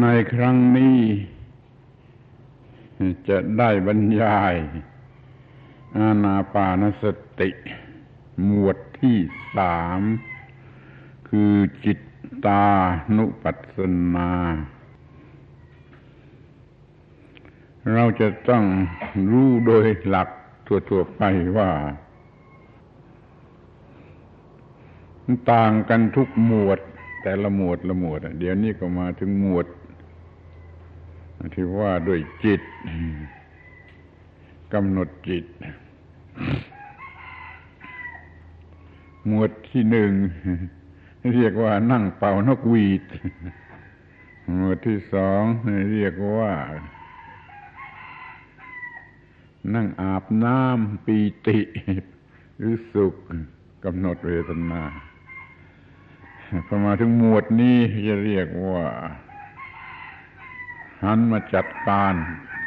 ในครั้งนี้ จะได้บรรยาย อาณาปานสติ หมวดที่สาม คือจิตตานุปัสสนา เราจะต้องรู้โดยหลักทั่วๆไปว่า ต่างกันทุกหมวด แต่ละหมวดละหมวด เดี๋ยวนี้ก็มาถึงหมวด ที่ว่าด้วยจิตกำหนดจิต หมวดที่หนึ่งเรียกว่านั่งเป่านกหวีด หมวดที่สองเรียกว่า นั่งอาบน้ำปีติ หรือสุขกำหนดเวทนาพอมาถึงหมวดนี้จะเรียกว่า หันมาจัดการ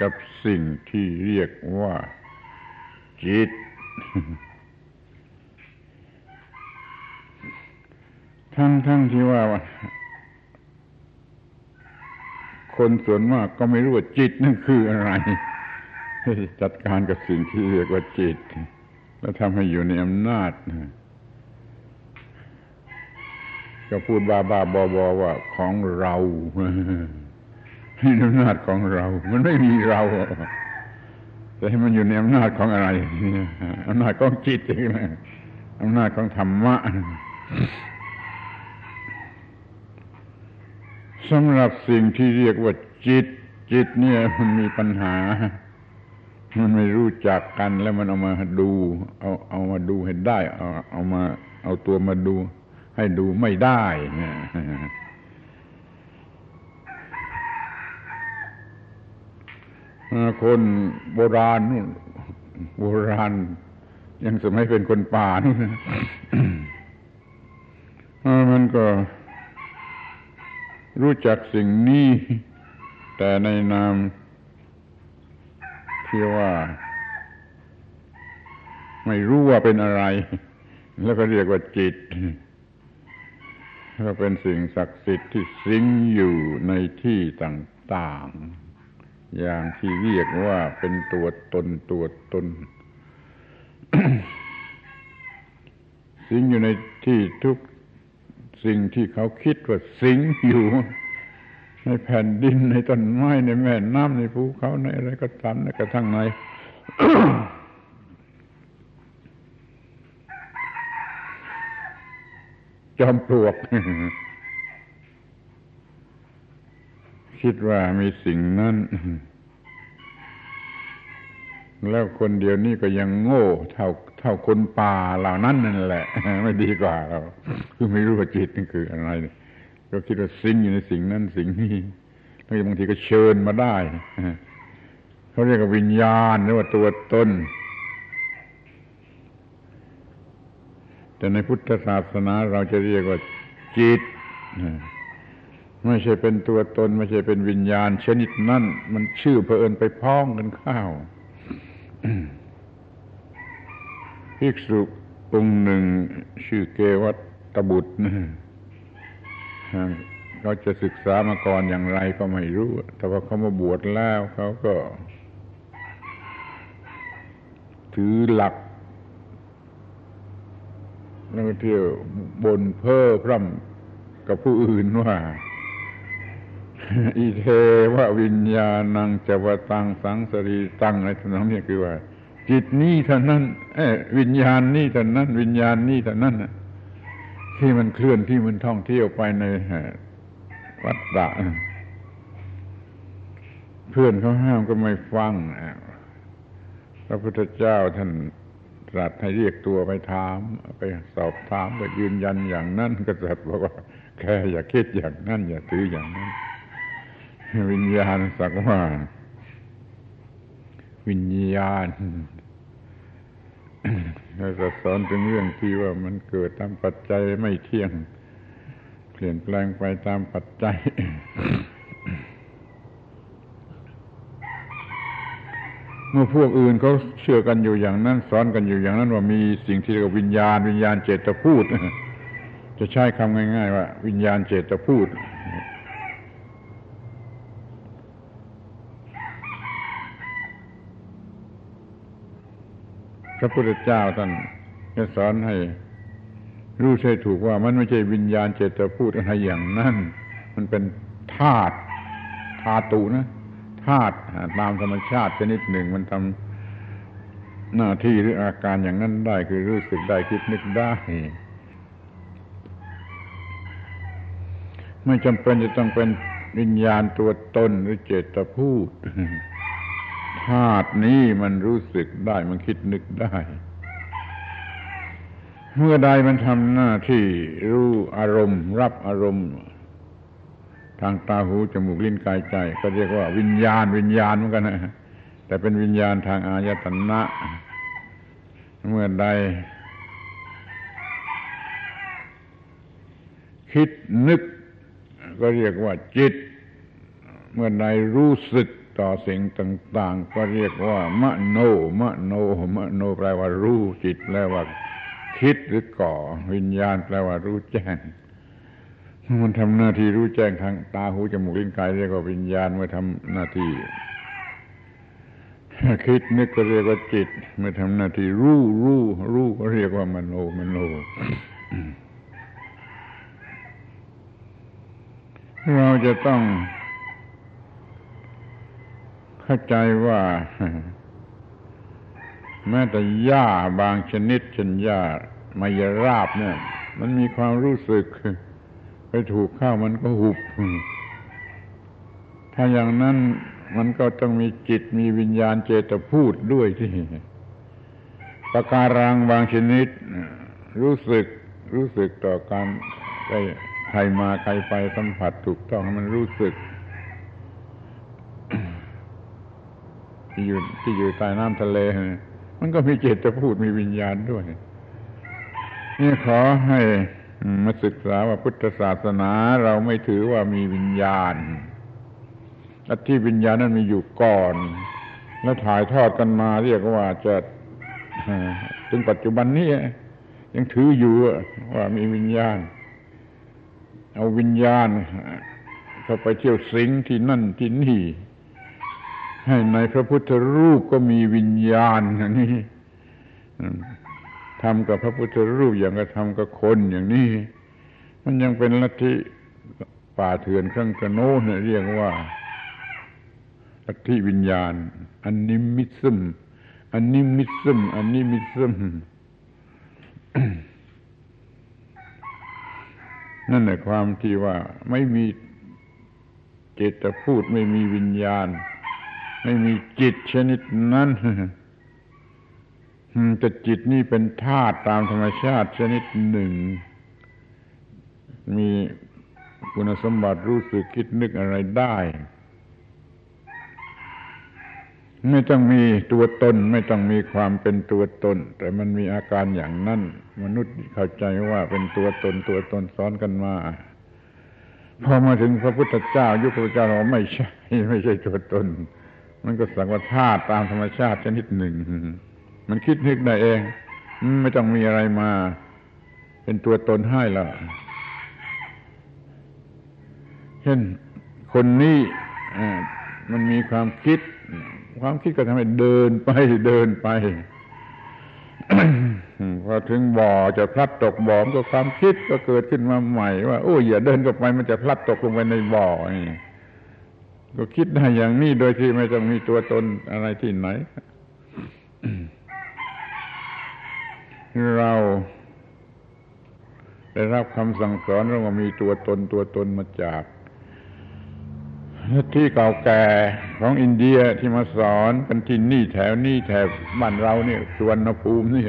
กับสิ่งที่เรียกว่าจิต ทั้งทั้งที่ว่า คนส่วนมากก็ไม่รู้ว่าจิตนั่นคืออะไร จัดการกับสิ่งที่เรียกว่าจิต แล้วทำให้อยู่ในอำนาจก็พูดบ้าบ้าบอบอว่าของเรา ให้อำนาจของเรา มันไม่มีเราแต่ให้มันอยู่ในอำนาจของอะไรอำนาจของจิตเองอำนาจของธรรมะสำหรับสิ่งที่เรียกว่าจิต จิตเนี่ยมันมีปัญหา มันไม่รู้จักกันแล้วมันเอามาดู เอาเอามาดูให้ได้ เอาเอามา เอาตัวมาดู ให้ดูไม่ได้ คนโบราณนู่นโบราณ ยังสมัยเป็นคนป่านู่นมันก็รู้จักสิ่งนี้ แต่ในนามที่ว่า ไม่รู้ว่าเป็นอะไร แล้วก็เรียกว่าจิตก็เป็นสิ่งศักดิ์สิทธิ์ที่สิงอยู่ในที่ต่าง ๆ อย่างที่เรียกว่าเป็นตัวตนตัวตนสิงอยู่ในที่ทุกสิ่งที่เขาคิดว่าสิงอยู่ ในแผ่นดินในต้นไม้ในแม่น้ำในภูเขาในอะไรก็ตามในกระทั่งในจอมปลวก คิดว่ามีสิ่งนั้น แล้วคนเดียวนี้ก็ยังโง่เท่าเท่าคนป่าเหล่านั้นนั่นแหละ ไม่ดีกว่าเราคือไม่รู้ว่าจิตนั่นคืออะไรก็คิดว่าสิ่งอยู่ในสิ่งนั้นสิ่งนี้แล้วบางทีก็เชิญมาได้เขาเรียกว่าวิญญาณหรือว่าตัวตนแต่ในพุทธศาสนาเราจะเรียกว่าจิต ไม่ใช่เป็นตัวตน ไม่ใช่เป็นวิญญาณ ชนิดนั่นมันชื่อเพอเอินไปพ้องกันข้าวภิกษุองค์หนึ่งชื่อเกวัตตบุตรเขาจะศึกษามาก่อนอย่างไรก็ไม่รู้ แต่ว่าเขามาบวชแล้วเขาก็ ถือหลักแล้วก็เที่ยวบนเพ้อพร่ำกับผู้อื่นว่า อีเทววิญญาณังจวตังสังสรีตังอะไรทั้งนั้นนี่คือว่า จิตนี้เท่านั้นเอวิญญาณนี้เท่านั้น วิญญาณนี้เท่านั้นที่มันเคลื่อนที่มันท่องเที่ยวไปในวัดดะเพื่อนเขาห้ามก็ไม่ฟังพระพุทธเจ้าท่านตรัสให้เรียกตัวไปถาม ไปสอบถามไปยืนยันอย่างนั้นก็ตรัสบอกว่าแค่อย่าคิดอย่างนั้นอย่าถืออย่างนั้น วิญญาณสักว่า วิญญาณแล้วก็สอนถึงเรื่องที่ว่ามันเกิดตามปัจจัยไม่เที่ยง เปลี่ยนแปลงไปตามปัจจัย เมื่อพวกอื่นเขาเชื่อกันอยู่อย่างนั้น สอนกันอยู่อย่างนั้นว่ามีสิ่งที่เรียกว่าวิญญาณ วิญญาณเจตพูด จะใช้คำง่าย ๆ ว่า วิญญาณเจตพูด พระพุทธเจ้าท่านจะสอนให้รู้ใช่ถูกว่ามันไม่ใช่วิญญาณเจตพูดอะไรอย่างนั้น มันเป็นธาตุธาตุนะธาตุตามธรรมชาติชนิดหนึ่งมันทำหน้าที่หรืออาการอย่างนั้นได้คือรู้สึกได้คิดนึกได้ ไม่จำเป็นจะต้องเป็นวิญญาณตัวตนหรือเจตพูด ธาตุนี้มันรู้สึกได้มันคิดนึกได้ เมื่อใดมันทำหน้าที่รู้อารมณ์ รับอารมณ์ ทางตาหูจมูกลิ้นกายใจ ก็เรียกว่าวิญญาณ วิญญาณเหมือนกันนะแต่เป็นวิญญาณทางอายตนะ เมื่อใด คิดนึก ก็เรียกว่าจิต เมื่อใดรู้สึก ต่อสิ่งต่าง ๆ ก็เรียกว่ามโนมโนมโนแปลว่ารู้จิตแปลว่าคิดหรือก่อ วิญญาณแปลว่ารู้แจ้งมันทำหน้าที่รู้แจ้งทางตาหูจมูกลิ้นกายเรียกว่าวิญญาณเมื่อทำหน้าที่คิดนึกก็เรียกว่าจิต เมื่อทำหน้าที่รู้รู้รู้ก็เรียกว่ามโนมโนเราจะต้อง เข้าใจว่า แม้แต่หญ้าบางชนิดเช่นหญ้ามายราบเนี่ย มันมีความรู้สึก ไปถูกข้าวมันก็หุบ ถ้าอย่างนั้นมันก็ต้องมีจิตมีวิญญาณเจตพูดด้วยที่ปะการังบางชนิด รู้สึกรู้สึกต่อการไปใครมาใครไปสัมผัสถูกต้องมันรู้สึก ที่อยู่ที่อยู่ใต้น้ำทะเลมันก็มีเจตจะพูดมีวิญญาณด้วย นี่ขอให้มาศึกษาว่าพุทธศาสนาเราไม่ถือว่ามีวิญญาณอัที่วิญญาณนั้นมีอยู่ก่อน แล้วถ่ายทอดกันมา เรียกว่าจะถึงปัจจุบันนี้ยังถืออยู่ว่ามีวิญญาณ เอาวิญญาณเข้าไปเที่ยวสิงที่นั่นที่นี่ ในพระพุทธรูปก็มีวิญญาณอย่างนี้ทำกับพระพุทธรูปอย่างกระทำกับคนอย่างนี้ มันยังเป็นลัทธิป่าเถื่อนเครื่องกระโน้นเรียกว่าลัทธิวิญญาณอันนิมิซึมอันนิมิซึมอันนิมิซึมนั่นแหละความที่ว่าไม่มีเจตพูดไม่มีวิญญาณ ไม่มีจิตชนิดนั้นแต่จิตนี่เป็นธาตุตามธรรมชาติชนิดหนึ่ง มีคุณสมบัติรู้สึกคิดนึกอะไรได้ ไม่ต้องมีตัวตน ไม่ต้องมีความเป็นตัวตน แต่มันมีอาการอย่างนั้น มนุษย์เข้าใจว่าเป็นตัวตนตัวตนซ้อนกันมาพอมาถึงพระพุทธเจ้า ยุคพระเจ้าเราไม่ใช่ ไม่ใช่ตัวตน มันก็สักว่าธาตุตามธรรมชาติชนิดหนึ่ง มันคิดนึกได้เอง ไม่ต้องมีอะไรมา เป็นตัวตนให้ละเช่นคนนี้มันมีความคิด ความคิดก็ทำให้เดินไปเดินไปพอถึงบ่อจะพลัดตกบ่อก็ความคิดก็เกิดขึ้นมาใหม่ ว่าโอ้ยอย่าเดินกับไปมันจะพลัดตกลงไปในบ่อนี่ ก็คิดได้อย่างนี้โดยที่ไม่ต้องมีตัวตนอะไรที่ไหน เราได้รับคำสั่งสอนว่ามีตัวตนตัวตนมาจากที่เก่าแก่ของอินเดียที่มาสอนกันที่นี่แถวนี้แถวบ้านเราเนี่ยสวนภูมินี่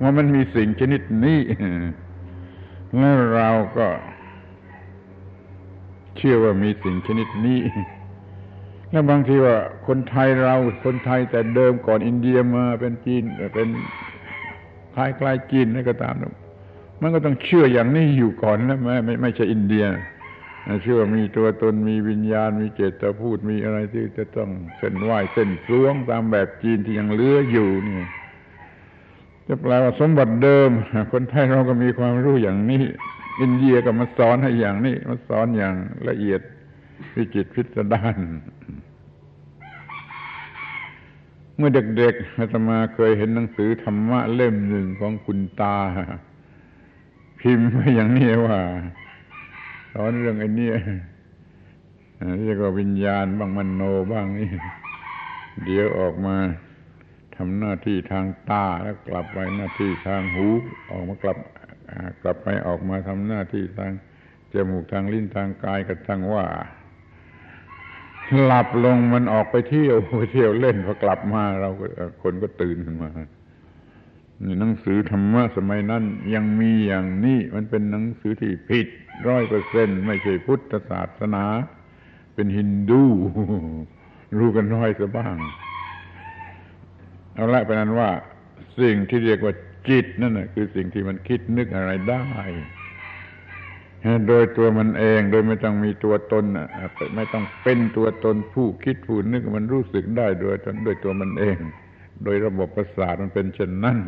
ว่ามันมีสิ่งชนิดนี้แล้วเราก็เชื่อว่ามีสิ่งชนิดนี้ แล้วบางทีว่าคนไทยเราคนไทยแต่เดิมก่อนอินเดียมาเป็นจีนเป็นคล้ายคล้ายจีนนี่นก็ตามมันก็ต้องเชื่ออย่างนี้อยู่ก่อนนะไม่ไม่ไม่ใช่อินเดียเชื่อมีตัวตนมีวิญญาณมีเจตพูดมีอะไรที่จะต้องเส้นไหวเส้นสวงตามแบบจีนที่ยังเหลืออยู่นี่จะแปลว่าสมบัติเดิม คนไทยเราก็มีความรู้อย่างนี้ อินเดียก็มาสอนให้อย่างนี้มาสอนอย่างละเอียด วิจิตพิสดารเมื่อเด็กๆอาตมาเคยเห็นหนังสือธรรมะเล่มหนึ่งของคุณตา พิมพ์ไว้อย่างนี้ว่าสอนเรื่องไอ้นี่เรียกว่าวิญญาณบ้างมโนบ้างนี่ เดี๋ยวออกมาทำหน้าที่ทางตาแล้วกลับไปหน้าที่ทางหู ออกมากลับกลับไปออกมาทำหน้าที่ทางจมูกทางลิ้นทางกายกระทั่งว่า หลับลงมันออกไปเที่ยวไปเที่ยวเล่นพอกลับมาเราคนก็ตื่นขึ้นมานี่หนังสือธรรมะสมัยนั้นยังมีอย่างนี้มันเป็นหนังสือที่ผิดร้อยเปอร์เซ็นไม่ใช่พุทธศาสนา เป็นฮินดู รู้กันน้อยซะบ้าง เอาละเป็นนั้นว่า สิ่งที่เรียกว่าจิตนั่นนะคือสิ่งที่มันคิดนึกอะไรได้ โดยตัวมันเองโดยไม่ต้องมีตัวตนไม่ต้องเป็นตัวตนผู้คิดผู้นึกมันรู้สึกได้โดยตนโดยตัวมันเอง โดยระบบประสาทมันเป็นเช่นนั้น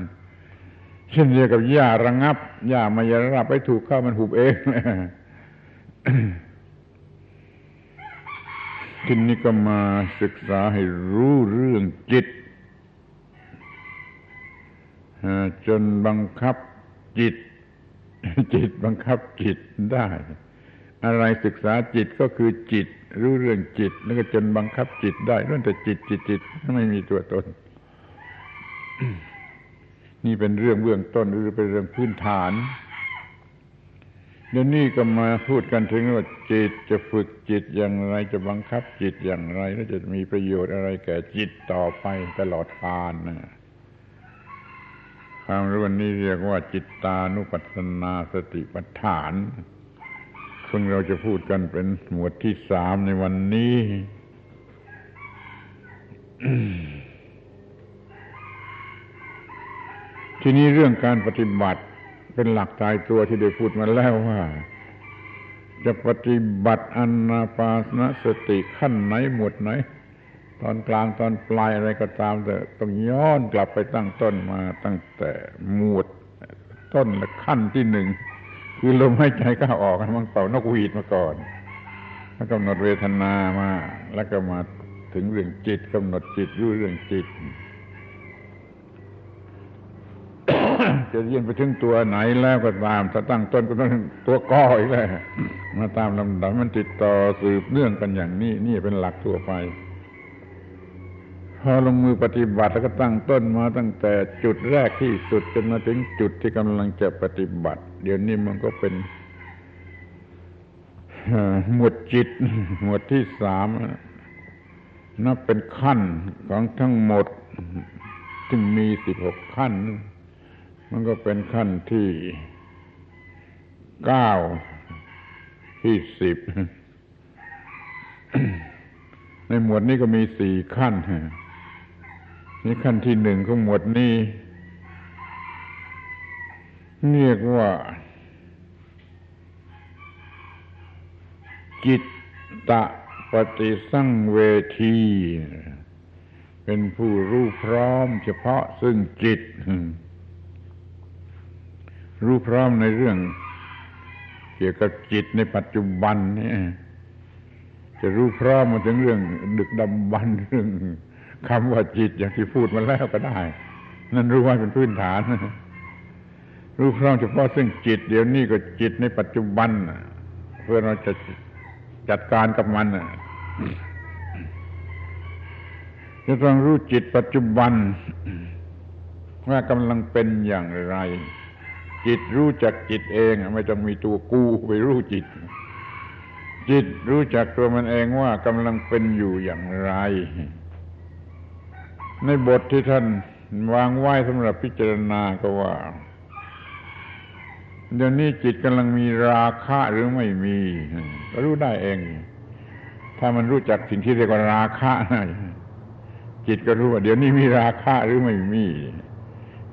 เช่นเดียวกับหญ้าระงับหญ้ามายรับไปถูกเข้ามันหุบเองทีนี้ก็มาศึกษาให้รู้เรื่องจิตจนบังคับจิต จิตบังคับจิตได้ อะไรศึกษาจิตก็คือจิต รู้เรื่องจิต แล้วก็จนบังคับจิตได้ล้วนแต่จิตจิตจิตไม่มีตัวตน นี่เป็นเรื่องเบื้องต้นหรือเป็นเรื่องพื้นฐานเดี๋ยวนี้ก็มาพูดกันถึงว่าจิตจะฝึกจิตอย่างไรจะบังคับจิตอย่างไร แล้วจะมีประโยชน์อะไรแก่จิตต่อไปตลอดกาลนะ ความรู้นี้เรียกว่าจิตตานุปัสสนาสติปัฏฐานซึ่งเราจะพูดกันเป็นหมวดที่สามในวันนี้ ทีนี้เรื่องการปฏิบัติเป็นหลักตายตัวที่ได้พูดมาแล้วว่า จะปฏิบัติอนาปาสนสติขั้นไหนหมวดไหน ตอนกลางตอนปลายอะไรก็ตามแต่ต้องย้อนกลับไปตั้งต้นมาตั้งแต่หมวดต้นและขั้นที่หนึ่งคือลมหายใจเข้าออกมันเป่านกหวีดมาก่อน แล้วกำหนดเวทนามา แล้วก็มาถึงเรื่องจิตกำหนดจิตรู้เรื่องจิต จะเรียนไปถึงตัวไหนแล้วก็ตามถ้าตั้งต้นก็ต้องตัวก้ออีกแล้วมาตามลำดับมันติดต่อสืบเนื่องกันอย่างนี้นี่เป็นหลักทั่วไป พอลงมือปฏิบัติแล้วก็ตั้งต้นมาตั้งแต่จุดแรกที่สุดจนมาถึงจุดที่กำลังจะปฏิบัติ เดี๋ยวนี้มันก็เป็นหมวดจิต หมวดที่สามนับเป็นขั้นของทั้งหมดถึงมีสิบหกขั้น มันก็เป็นขั้นที่เก้าที่สิบในหมวดนี้ก็มีสี่ขั้น นี่ขั้นที่หนึ่งของหมวดนี้ เรียกว่า จิตตะปฏิสังเวที เป็นผู้รู้พร้อม เฉพาะซึ่งจิต รู้พร้อมในเรื่อง เกี่ยวกับจิตในปัจจุบันนี่จะรู้พร้อมมาถึงเรื่อง ดึกดำบรรเรื่อง คำว่าจิตอย่างที่พูดมาแล้วก็ได้ นั่นรู้ว่าเป็นพื้นฐาน รู้พร้อมเฉพาะซึ่งจิต เดี๋ยวนี้ก็จิตในปัจจุบันเพื่อเราจะจัดการกับมันจะต้องรู้จิตปัจจุบัน ว่ากำลังเป็นอย่างไร จิตรู้จักจิตเองไม่ต้องมีตัวกูไปรู้จิต จิตรู้จักตัวมันเองว่ากำลังเป็นอยู่อย่างไร ในบทที่ท่านวางไว้สำหรับพิจารณาก็ว่า เดี๋ยวนี้จิตกำลังมีราคะหรือไม่มี ก็รู้ได้เอง ถ้ามันรู้จักสิ่งที่เรียกว่าราคะจิตก็รู้ว่า เดี๋ยวนี้มีราคะหรือไม่มี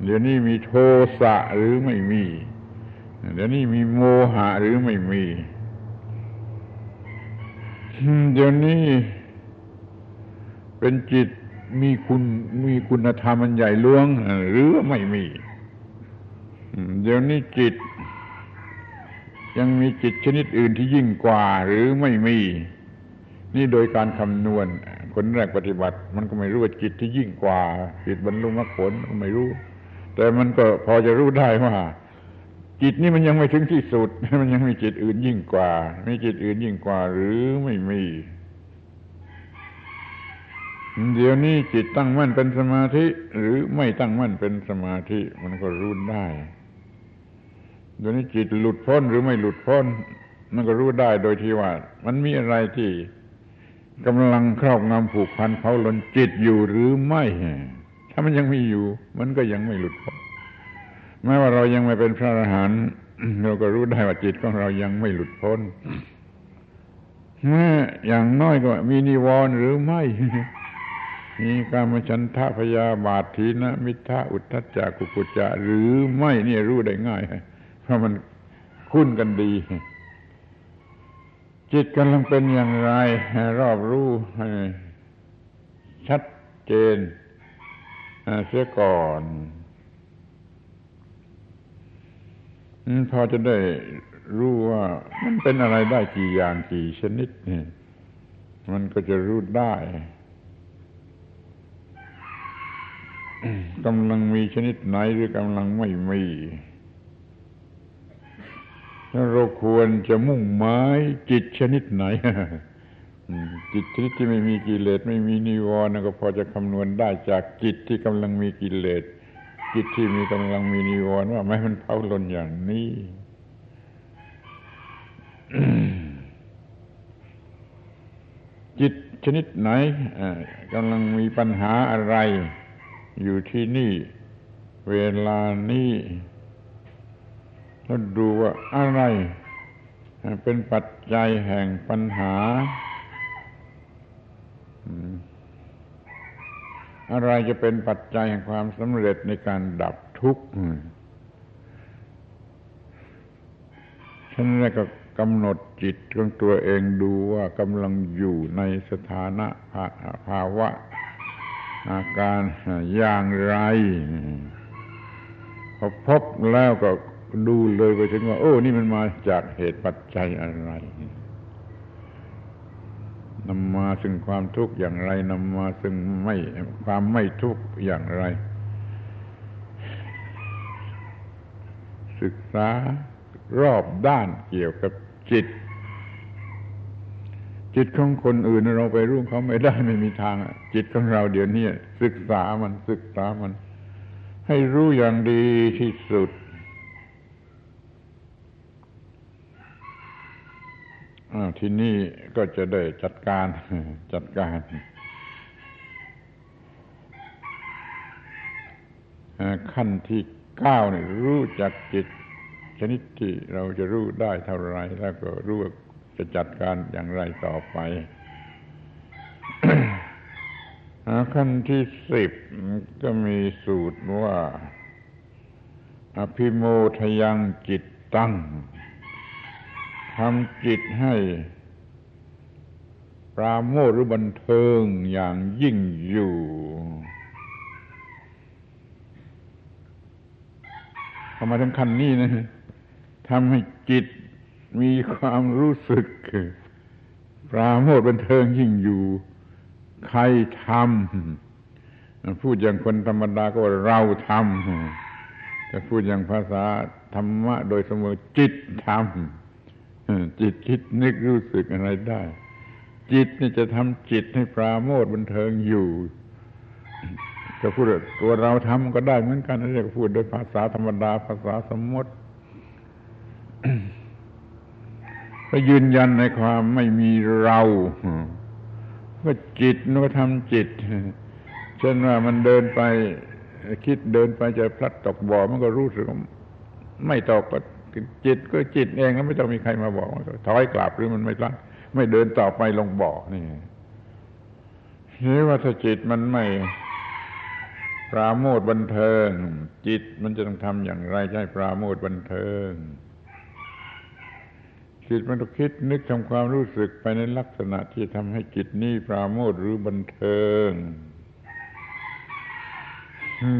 เดี๋ยวนี้มีโทสะหรือไม่มี เดี๋ยวนี้มีโมหะหรือไม่มี เดี๋ยวนี้เป็นจิต มีคุณมีคุณธรรมมันใหญ่หลวง หรือไม่มี เดี๋ยวนี้จิต ยังมีจิตชนิดอื่นที่ยิ่งกว่าหรือไม่มี นี่โดยการคำนวณ คนแรกปฏิบัติ มันก็ไม่รู้ว่าจิตที่ยิ่งกว่า จิตบรรลุมรรคผลก็ไม่รู้ แต่มันก็พอจะรู้ได้ว่าจิตนี่มันยังไม่ถึงที่สุด มันยังมีจิตอื่นยิ่งกว่า มีจิตอื่นยิ่งกว่า หรือไม่มี เดี๋ยวนี้จิตตั้งมั่นเป็นสมาธิ หรือไม่ตั้งมั่นเป็นสมาธิ มันก็รู้ได้เดี๋ยวนี้จิตหลุดพ้นหรือไม่หลุดพ้น มันก็รู้ได้โดยที่ว่า มันมีอะไรที่กำลังครอบงำผูกพันเผาลนจิตอยู่หรือไม่ถ้ามันยังมีอยู่ มันก็ยังไม่หลุดพ้นแม้ว่าเรายังไม่เป็นพระอรหันต์เราก็รู้ได้ว่าจิตของเรายังไม่หลุดพ้นแม้อย่างน้อยก็มีนิวรณ์หรือไม่ มีการมฉันทะพยาบาททีนะมิทะอุทธัจจะกุกุจจะหรือไม่เนี่ยรู้ได้ง่าย เพราะมันคุ้นกันดี จิตกำลังเป็นอย่างไร รอบรู้ชัดเจนเสียก่อนพอจะได้รู้ว่ามันเป็นอะไรได้กี่อย่างกี่ชนิดนี่มันก็จะรู้ได้ กำลังมีชนิดไหนหรือกำลังไม่มีแล้วเราควรจะมุ่งหมายจิตชนิดไหนจิตชนิดที่ไม่มีกิเลสไม่มีนิวรณ์ก็พอจะคำนวณได้จากจิตที่กำลังมีกิเลสจิตที่มีกำลังมีนิวรณ์ว่าไม่มันเผาลนอย่างนี้จิตชนิดไหนกำลังมีปัญหาอะไร อยู่ที่นี่ เวลานี้แล้วดูว่าอะไรเป็นปัจจัยแห่งปัญหา อะไรจะเป็นปัจจัยแห่งความสำเร็จในการดับทุกข์ฉันแรกก็กำหนดจิตของตัวเองดูว่ากำลังอยู่ในสถานะภาวะ อาการอย่างไร พอพบแล้วก็ดูเลยไปถึงว่า โอ้ นี่มันมาจากเหตุปัจจัยอะไรนำมาซึ่งความทุกข์อย่างไรนำมาซึ่งไม่ความไม่ทุกข์อย่างไร ศึกษารอบด้านเกี่ยวกับจิต จิตของคนอื่นเราไปรู้เขาไม่ได้ไม่มีทางจิตของเราเดี๋ยวนี้ศึกษามันศึกษามัน ให้รู้อย่างดีที่สุดทีนี้ก็จะได้จัดการจัดการขั้นที่เก้าเนี่ยรู้จักจิต ชนิดที่เราจะรู้ได้เท่าไรแล้วก็รู้ จะจัดการอย่างไรต่อไปขั้นที่สิบก็มีสูตรว่า อภิโมทยังจิตตั้งทำจิตให้ปราโมทหรือบันเทิงอย่างยิ่งอยู่พอมาถึงขั้นนี้นะทำให้จิต มีความรู้สึก ปราโมทบันเทิงยิ่งอยู่ ใครทำพูดอย่างคนธรรมดาก็ว่าเราทำแต่พูดอย่างภาษาธรรมะ โดยเสมอจิตทำจิตคิดนึกรู้สึกอะไรได้ จิตนี่จะทำจิตให้ปราโมทบันเทิงอยู่จะพูดตัวเราทำก็ได้เหมือนกันนี่จะพูดโดยภาษาธรรมดาภาษาสมมติ ก็ยืนยันในความไม่มีเราก็จิตนก็ทำจิตเช่นว่ามันเดินไป คิดเดินไปจะพลัดตกบ่อมันก็รู้สึกไม่ตกก็จิตก็จิตเองก็ไม่ต้องมีใครมาบอกถอยกลับหรือมันไม่พลัดไม่เดินต่อไปลงบ่อนี่นี่ว่าถ้าจิตมันไม่ปราโมทบันเทิง จิตมันจะต้องทำอย่างไรใช่ปราโมทบันเทิง จิตมันต้องคิดนึกทำความรู้สึกไปในลักษณะที่ทำให้จิตนี้ปราโมทหรือบันเทิง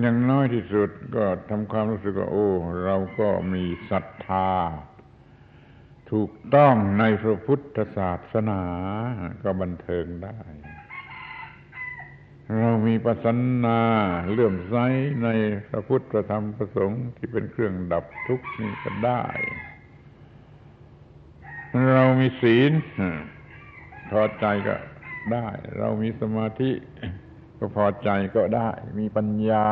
อย่างน้อยที่สุดก็ทำความรู้สึกว่าโอ้ เราก็มีศรัทธา ถูกต้องในพระพุทธศาสนา ก็บันเทิงได้ เรามีปัสนาเลื่อมใสในพระพุทธธรรมพระสงฆ์ที่เป็นเครื่องดับทุกข์นี่ก็ได้ เรามีศีลพอใจก็ได้ เรามีสมาธิ ก็พอใจก็ได้ มีปัญญา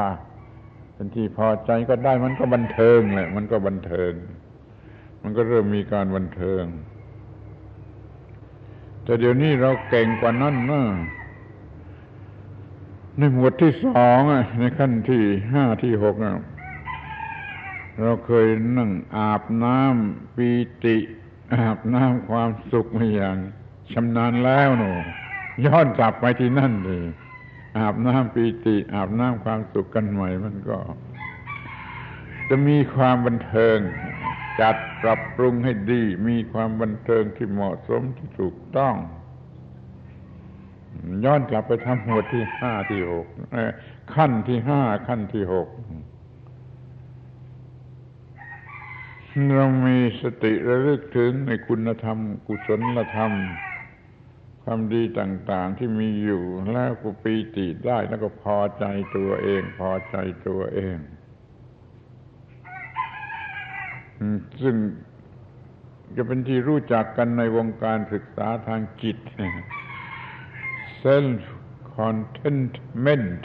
เป็นที่พอใจก็ได้ มันก็บันเทิงแหละ มันก็บันเทิง มันก็เริ่มมีการบันเทิง แต่เดี๋ยวนี้เราเก่งกว่านั้นนะในหมวดที่สองในขั้นที่ห้าที่หกเราเคยนั่งอาบน้ำปีติ อาบน้ำความสุขมาอย่างชำนาญแล้วหนูย้อนกลับไปที่นั่นเลยอาบน้ำปีติ อาบน้ำความสุขกันใหม่มันก็ จะมีความบันเทิง จัดปรับปรุงให้ดี มีความบันเทิงที่เหมาะสมที่ถูกต้อง ย้อนกลับไปทำหมวดที่ห้าที่หกขั้นที่ห้าขั้นที่หก เรามีสติระลึกถึงในคุณธรรม กุศลธรรมความดีต่างๆที่มีอยู่แล้วก็ปีติได้แล้วก็พอใจตัวเอง พอใจตัวเอง ซึ่งจะเป็นที่รู้จักกันในวงการศึกษาทางจิต self contentment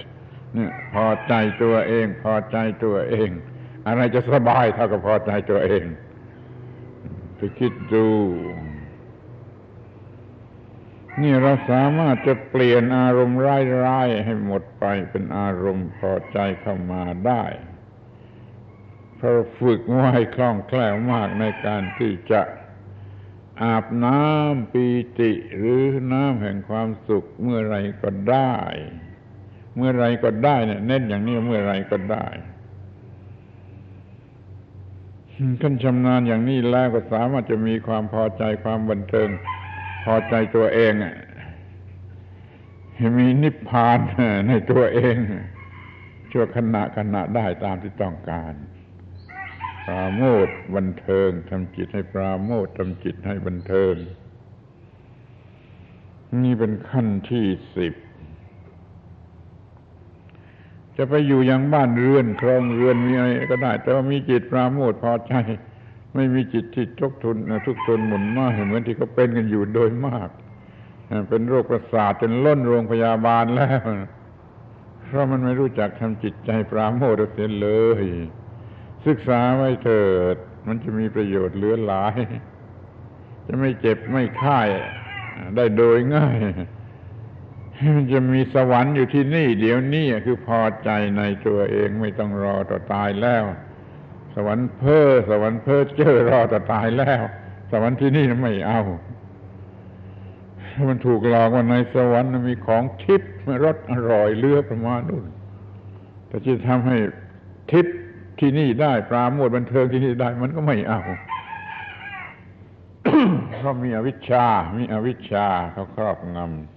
เนี่ยพอใจตัวเอง พอใจตัวเอง อะไรจะสบายเท่ากับพอใจตัวเองไปคิดดู นี่เราสามารถจะเปลี่ยนอารมณ์ร้ายๆให้หมดไปเป็นอารมณ์พอใจเข้ามาได้เพราะฝึกไว้คล่องแคล่วมากในการที่จะอาบน้ำปีติหรือน้ำแห่งความสุขเมื่อไรก็ได้ เมื่อไรก็ได้เนี่ยเน้นอย่างนี้เมื่อไรก็ได้ ขั้นชำนาญอย่างนี้แล้วก็สามารถจะมีความพอใจความบันเทิง พอใจตัวเองมีนิพพานในตัวเองชั่วขณะขณะได้ตามที่ต้องการปราโมทบันเทิงทำจิตให้ปราโมททำจิตให้บันเทิง นี่เป็นขั้นที่สิบ จะไปอยู่อย่างบ้านเรือนครองเรือนมีอะไรก็ได้ แต่ว่ามีจิตปราโมทพอใจ ไม่มีจิตที่ทุกทุนทุกทนหมุนมากเหมือนที่เขาเป็นกันอยู่โดยมากเป็นโรคประสาทจนล้นโรงพยาบาลแล้วเพราะมันไม่รู้จักทำจิตใจปราโมทเสียเลย ศึกษาไว้เถิด มันจะมีประโยชน์เหลือหลาย จะไม่เจ็บไม่ค่ายได้โดยง่าย จะมีสวรรค์อยู่ที่นี่ เดี๋ยวนี้คือพอใจในตัวเองไม่ต้องรอต่อตายแล้ว สวรรค์เพ้อสวรรค์เพ้อเจอรอต่อตายแล้ว สวรรค์ที่นี่ไม่เอามันถูกหลอกว่าในสวรรค์มีของทิพย์รสอร่อยเลือประมาณนู้นแต่จะทำให้ทิพย์ที่นี่ได้ปราโมทบันเทิงที่นี่ได้มันก็ไม่เอาเพราะมีอวิชชา มีอวิชชาเขาครอบงำ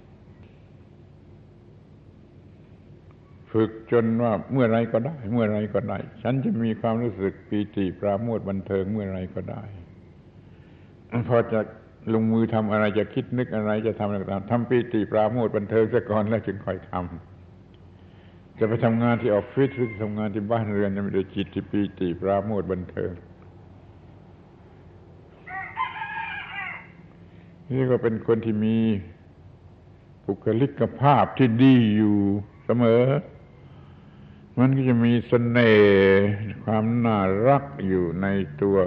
ฝึกจนว่าเมื่อไรก็ได้ เมื่อไรก็ได้ ฉันจะมีความรู้สึกปีติปราโมทบันเทิงเมื่อไรก็ได้ พอจะลงมือทำอะไรจะคิดนึกอะไรจะทำอะไรตามทำปีติปราโมทบันเทิงซะก่อนแล้วจึงค่อยทำจะไปทำงานที่ออฟฟิศหรือทำงานที่บ้านเรือนจะมีแต่จิตที่ปีติปราโมทบันเทิงนี่ก็เป็นคนที่มีบุคลิกภาพที่ดีอยู่เสมอ มันก็จะมีสเสน่ห์ความน่ารักอยู่ในตัว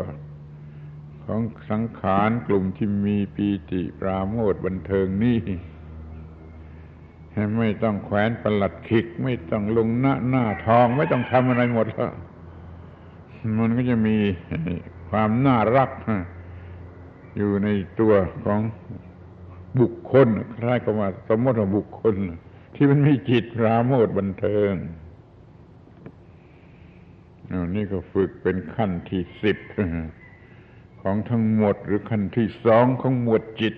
ของสังขารกลุ่มที่มีปีติปราโมทบันเทิงนี่ไม่ต้องแขวนประหลัดขิก ไม่ต้องลงหน้าหน้าทอง ไม่ต้องทำอะไรหมดแล้วมันก็จะมีความน่ารัก อยู่ในตัวของบุคคลใคล้ายกับว่าสมมติว่าบุคคล ที่มันมีจิตราโมทบันเทิง นี่ก็ฝึกเป็นขั้นที่สิบของทั้งหมดหรือขั้นที่สองของหมวดจิต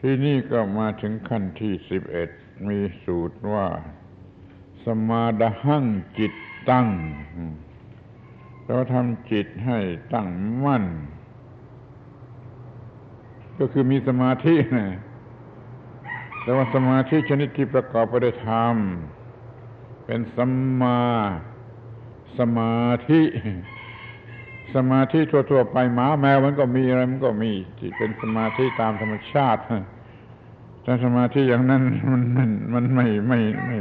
ที่นี่ก็มาถึงขั้นที่สิบเอ็ดมีสูตรว่า สมาดหังจิตตั้ง เราทำจิตให้ตั้งมั่น ก็คือมีสมาธินะแต่ว่าสมาธิชนิดที่ประกอบไปด้วยธรรม เป็นสัมมาสมาธิ สมาธิทั่วๆไปหมาแมวมันก็มีอะไรมันก็มีที่เป็นสมาธิตามธรรมชาติแต่สมาธิอย่างนั้นมันมันมันไม่ไม่ไม่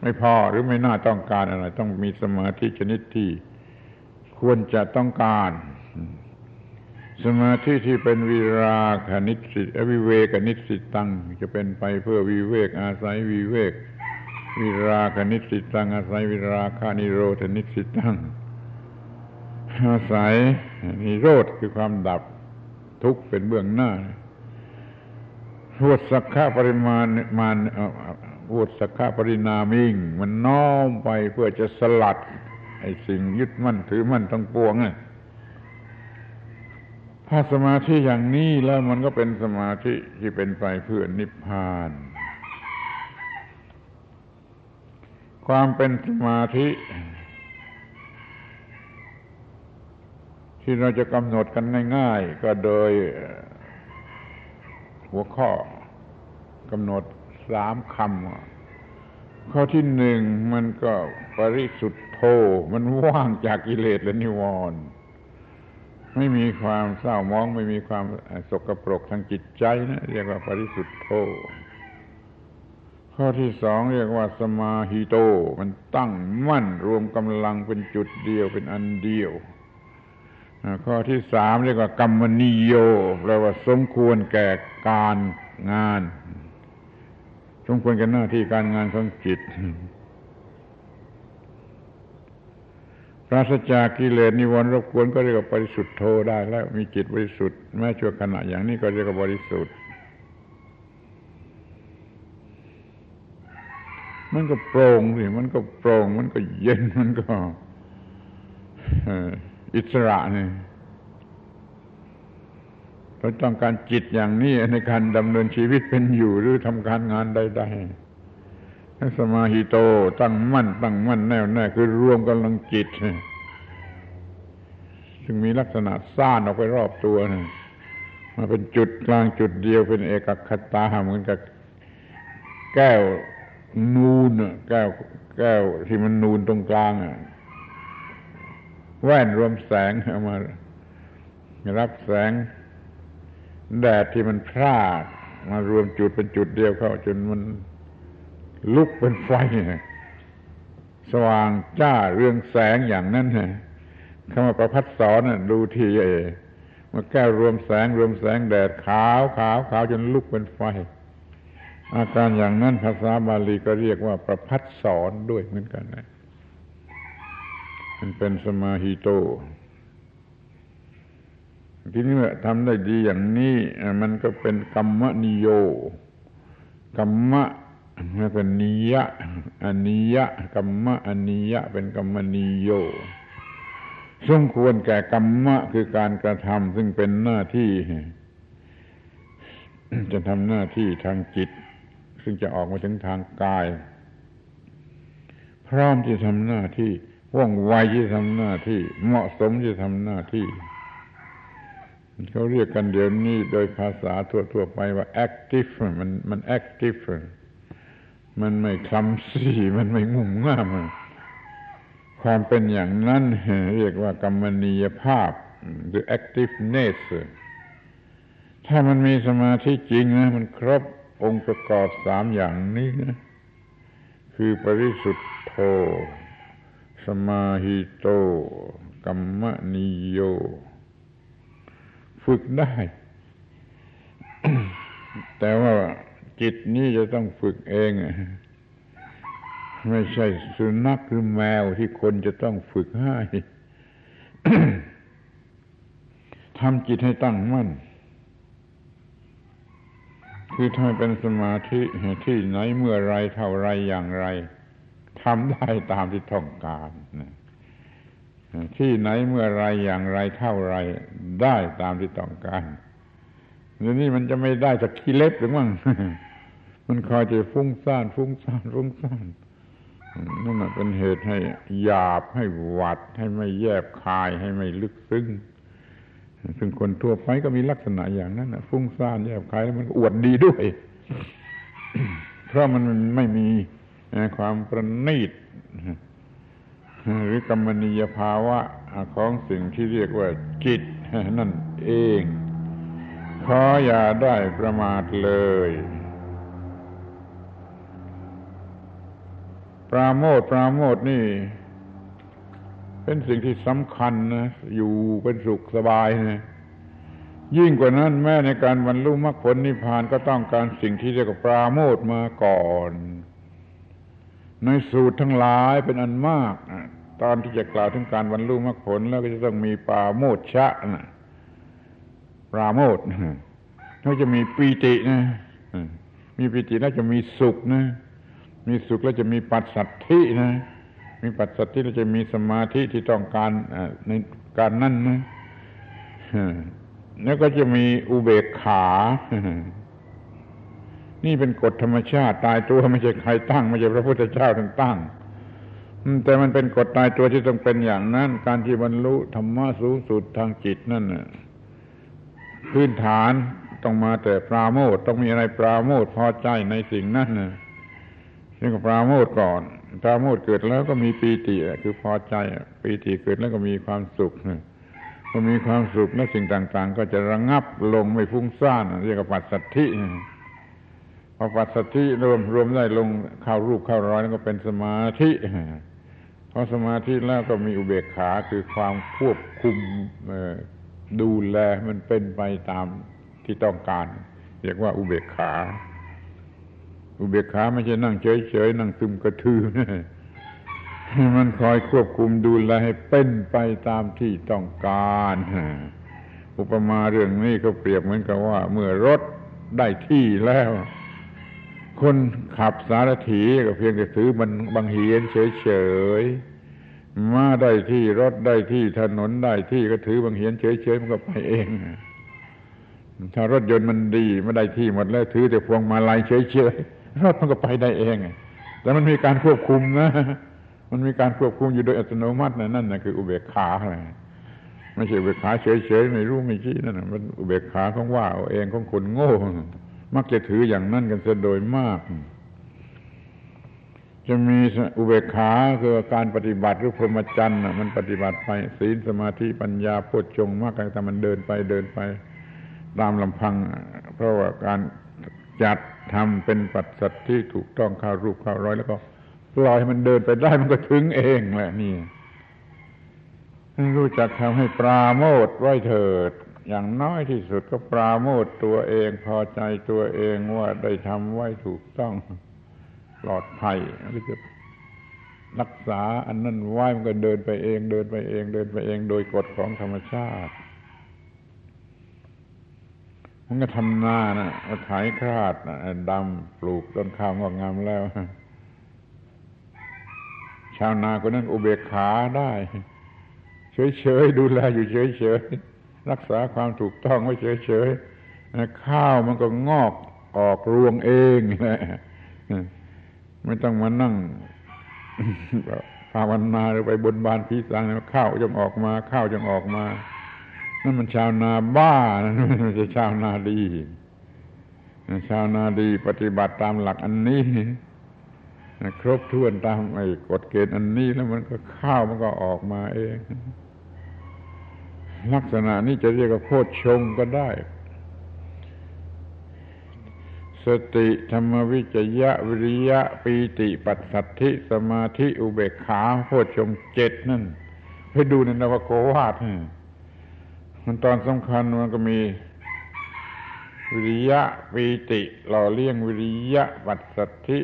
ไม่พอหรือไม่น่าต้องการอะไร ต้องมีสมาธิชนิดที่ควรจะต้องการ สมาธิที่เป็นวิราคนิสิตวิเวกนิสิตตัง จะเป็นไปเพื่อวิเวกอาศัยวิเวก วิราคนิสิตัง อาศัยวิราคานิโรธนิสิตัง อาศัยนิโรธคือความดับทุกข์เป็นเบื้องหน้าวุสักขะปริมาณมานวุสักขะปรินามิงมันน้อมไปเพื่อจะสลัด ไอ้สิ่งยึดมั่นถือมั่นทั้งปวงอะถ้าสมาธิอย่างนี้แล้วมันก็เป็นสมาธิที่เป็นไปเพื่อนิพพาน ความเป็นสมาธิ ที่เราจะกำหนดกันง่าย ๆ ก็โดยหัวข้อกำหนดสามคำข้อที่หนึ่งมันก็ปริสุทธโธมันว่างจากกิเลสและนิวรณ์ไม่มีความเศร้ามอง ไม่มีความสกปรกทางจิตใจนะเรียกว่าปริสุทธโธ ข้อที่สองเรียกว่าสมาฮิโต มันตั้งมั่นรวมกำลังเป็นจุดเดียวเป็นอันเดียวข้อที่สามเรียกว่ากรรมนิโยแปลว่าสมควรแก่การงาน สมควรแก่หน้าที่การงานของจิตปราศจากกิเลสนิวรณ์รบกวนก็เรียกว่าบริสุทธิ์โทได้แล้วมีจิตบริสุทธิ์แม้ชั่วขณะอย่างนี้ก็เรียกว่าบริสุทธิ์ มันก็โปร่งสิมันก็โปร่ง มันก็เย็นมันก็อิสระนี่เราต้องการจิตอย่างนี้ในการดำเนินชีวิตเป็นอยู่หรือทำการงานใดๆสมาหิโตตั้งมั่นตั้งมั่นแน่วแน่คือรวมกำลังจิตซึ่งมีลักษณะซ่านออกไปรอบตัวนะมาเป็นจุดกลางจุดเดียวเป็นเอกคตาเหมือนกับแก้ว นูนแก้วแก้วที่มันนูนตรงกลางอะแว่นรวมแสงเอามารับแสง แดดที่มันพร่ามารวมจุดเป็นจุดเดียวเข้า จนมันลุกเป็นไฟ สว่างจ้าเรื่องแสงอย่างนั้นฮะคำว่าประพัดสอนดูทีเอมาแก้วรวมแสงรวมแสงแดดขาวขาวขาวจนลุกเป็นไฟ อาการอย่างนั้นภาษาบาลีก็เรียกว่าประพัดสอนด้วยเหมือนกันนะมันเป็นสมาฮิโต ทีนี้เมื่อทำได้ดีอย่างนี้มันก็เป็นกรรมนิโย กรรมะมันเป็นนิยะอนิยะกรรมะอนิยะ เป็นกรรมนิโยสมควรแก่กรรมะคือการกระทำซึ่งเป็นหน้าที่ จะทำหน้าที่ทางจิต ซึ่งจะออกมาถึงทางกาย พร้อมที่ทำหน้าที่ว่องไวที่ทำหน้าที่ เหมาะสมที่ทำหน้าที่เขาเรียกกันเดี๋ยวนี้โดยภาษาทั่วๆไปว่า active มันมัน active มันไม่คลำซี่มันไม่งุ่มง่ามความเป็นอย่างนั้นเรียกว่ากรรมนียภาพหรือ activeness ถ้ามันมีสมาธิจริงนะ มันครบ องค์ประกอบสามอย่างนี้นะคือปริสุทธโธ สมาหิโต กัมมนิโย ฝึกได้ แต่ว่าจิตนี้จะต้องฝึกเอง ไม่ใช่สุนัขหรือแมวที่คนจะต้องฝึกให้ทำจิตให้ตั้งมั่น คือถ้าเป็นสมาธิที่ไหนเมื่อไรเท่าไรอย่างไรทำได้ตามที่ต้องการที่ไหนเมื่อไรอย่างไรเท่าไรได้ตามที่ต้องการเดี๋ยวนี้มันจะไม่ได้สักขี้เล็บหรือมั้งมันคอยจะฟุ้งซ่านฟุ้งซ่านฟุ้งซ่านนั่นเป็นเหตุให้หยาบให้หวัดให้ไม่แยบคายให้ไม่ลึกซึ้ง ซึ่งคนทั่วไปก็มีลักษณะอย่างนั้นนะฟุ้งซ่านแยบคายแล้วมันอวดดีด้วย เพราะมันไม่มีความประณีตหรือกรรมนิยภาวะของสิ่งที่เรียกว่าจิตนั่นเอง ขออย่าได้ประมาทเลย ปราโมทปราโมทนี่ เป็นสิ่งที่สำคัญนะอยู่เป็นสุขสบายนะยิ่งกว่านั้นแม้ในการบรรลุมรรคผลนิพพานก็ต้องการสิ่งที่เรียกว่าปราโมทมาก่อน ในสูตรทั้งหลายเป็นอันมากตอนที่จะกล่าวถึงการบรรลุมรรคผลแล้วก็จะต้องมีปราโมทชะนะปราโมทแล้วจะมีปีตินะมีปีติแล้วจะมีสุขนะ มีสุขแล้วจะมีปัสสัทธินะ มีปัสสัทธิแล้วจะมีสมาธิที่ต้องการในการนั่นนะแล้วก็จะมีอุเบกขา นี่เป็นกฎธรรมชาติ ตายตัวไม่ใช่ใครตั้ง ไม่ใช่พระพุทธเจ้าทั้งตั้ง แต่มันเป็นกฎตายตัวที่ต้องเป็นอย่างนั้น การที่บรรลุธรรมะสูงสุดทางจิตนั่นพื้นฐานต้องมาแต่ปราโมทต้องมีอะไรปราโมทพอใจในสิ่งนั้นนะนี่ก็ปราโมทก่อน ปราโมทเกิดแล้วก็มีปีติคือพอใจปีติเกิดแล้วก็มีความสุขพอมีความสุขและสิ่งต่าง ๆ ก็จะระงับลงไม่ฟุ้งซ่านเรียกว่าปัสสัทธิพอปัสสัทธิรวมรวมได้ลงเข้ารูปเข้าร้อยแล้วก็เป็นสมาธิพอสมาธิแล้วก็มีอุเบกขาคือความควบคุมดูแลมันเป็นไปตามที่ต้องการ เรียกว่าอุเบกขา อุเบกขาไม่ใช่นั่งเฉยๆนั่งซึมกระทือมันคอยควบคุมดูแลให้เป็นไปตามที่ต้องการ อุปมาเรื่องนี้ก็เปรียบเหมือนกับว่า เมื่อรถได้ที่แล้ว คนขับสารถีก็เพียงแต่ถือมันบางเหียนเฉยๆมาได้ที่รถได้ที่ถนนได้ที่ก็ถือบางเหียนเฉยๆมันก็ไปเองถ้ารถยนต์มันดีไม่ได้ที่หมดแล้วถือแต่พวงมาลัยเฉยๆ รถมันก็ไปได้เอง แต่มันมีการควบคุมนะ มันมีการควบคุมอยู่โดยอัตโนมัตินะนั่นนะคืออุเบกขาอะไรไม่ใช่อุเบกขาเฉยๆไม่รู้ไม่ชี้นั่นมันอุเบกขาของว่าเอาเองของคนโง่ มักจะถืออย่างนั้นกันเสียโดยมาก จะมีอุเบกขาคือการปฏิบัติหรือพรหมจรรย์มันปฏิบัติไปศีลสมาธิปัญญาพุทจงมากแต่มันเดินไปเดินไปตามลำพัง เพราะว่าการจัด ทำเป็นปัจจัตที่ถูกต้องเข้ารูปเข้าร้อยแล้วก็ปล่อยมันเดินไปได้มันก็ถึงเองแหละนี่รู้จักทำให้ปราโมทไว้เถิด อย่างน้อยที่สุดก็ปราโมทตัวเองพอใจตัวเองว่าได้ทำไว้ถูกต้องปลอดภัยหรือจะรักษาอันนั้นไว้มันก็เดินไปเอง เดินไปเอง เดินไปเองโดยกฎของธรรมชาติ มันก็ทำนานะไถคราดดำปลูกต้นข้าวงอกงามแล้ว ชาวนาคนนั้นอุเบกขาได้ เฉยๆดูแลอยู่เฉยๆรักษาความถูกต้องไว้เฉยๆข้าวมันก็งอกออกรวงเองแหละไม่ต้องมานั่งภาวนาหรือไปบนบานพีสังข้าวจงออกมา ข้าวจงออกมา นั่นมันชาวนาบ้านั่นไม่ใช่ชาวนาดี ชาวนาดีปฏิบัติตามหลักอันนี้ ครบถ้วนตามไอ้กฎเกณฑ์อันนี้แล้วมันก็ข้าวมันก็ออกมาเอง ลักษณะนี้จะเรียกว่าโพชงก็ได้ สติธรรมวิจยะวิริยะปีติปัสสัทธิ สมาธิอุเบกขาโพชงเจ็ดนั่น ไปดูในนวโกวาท มันตอนสำคัญมันก็มี วิริยะปีติหล่อเลี้ยงวิริยะปัสสัทธิ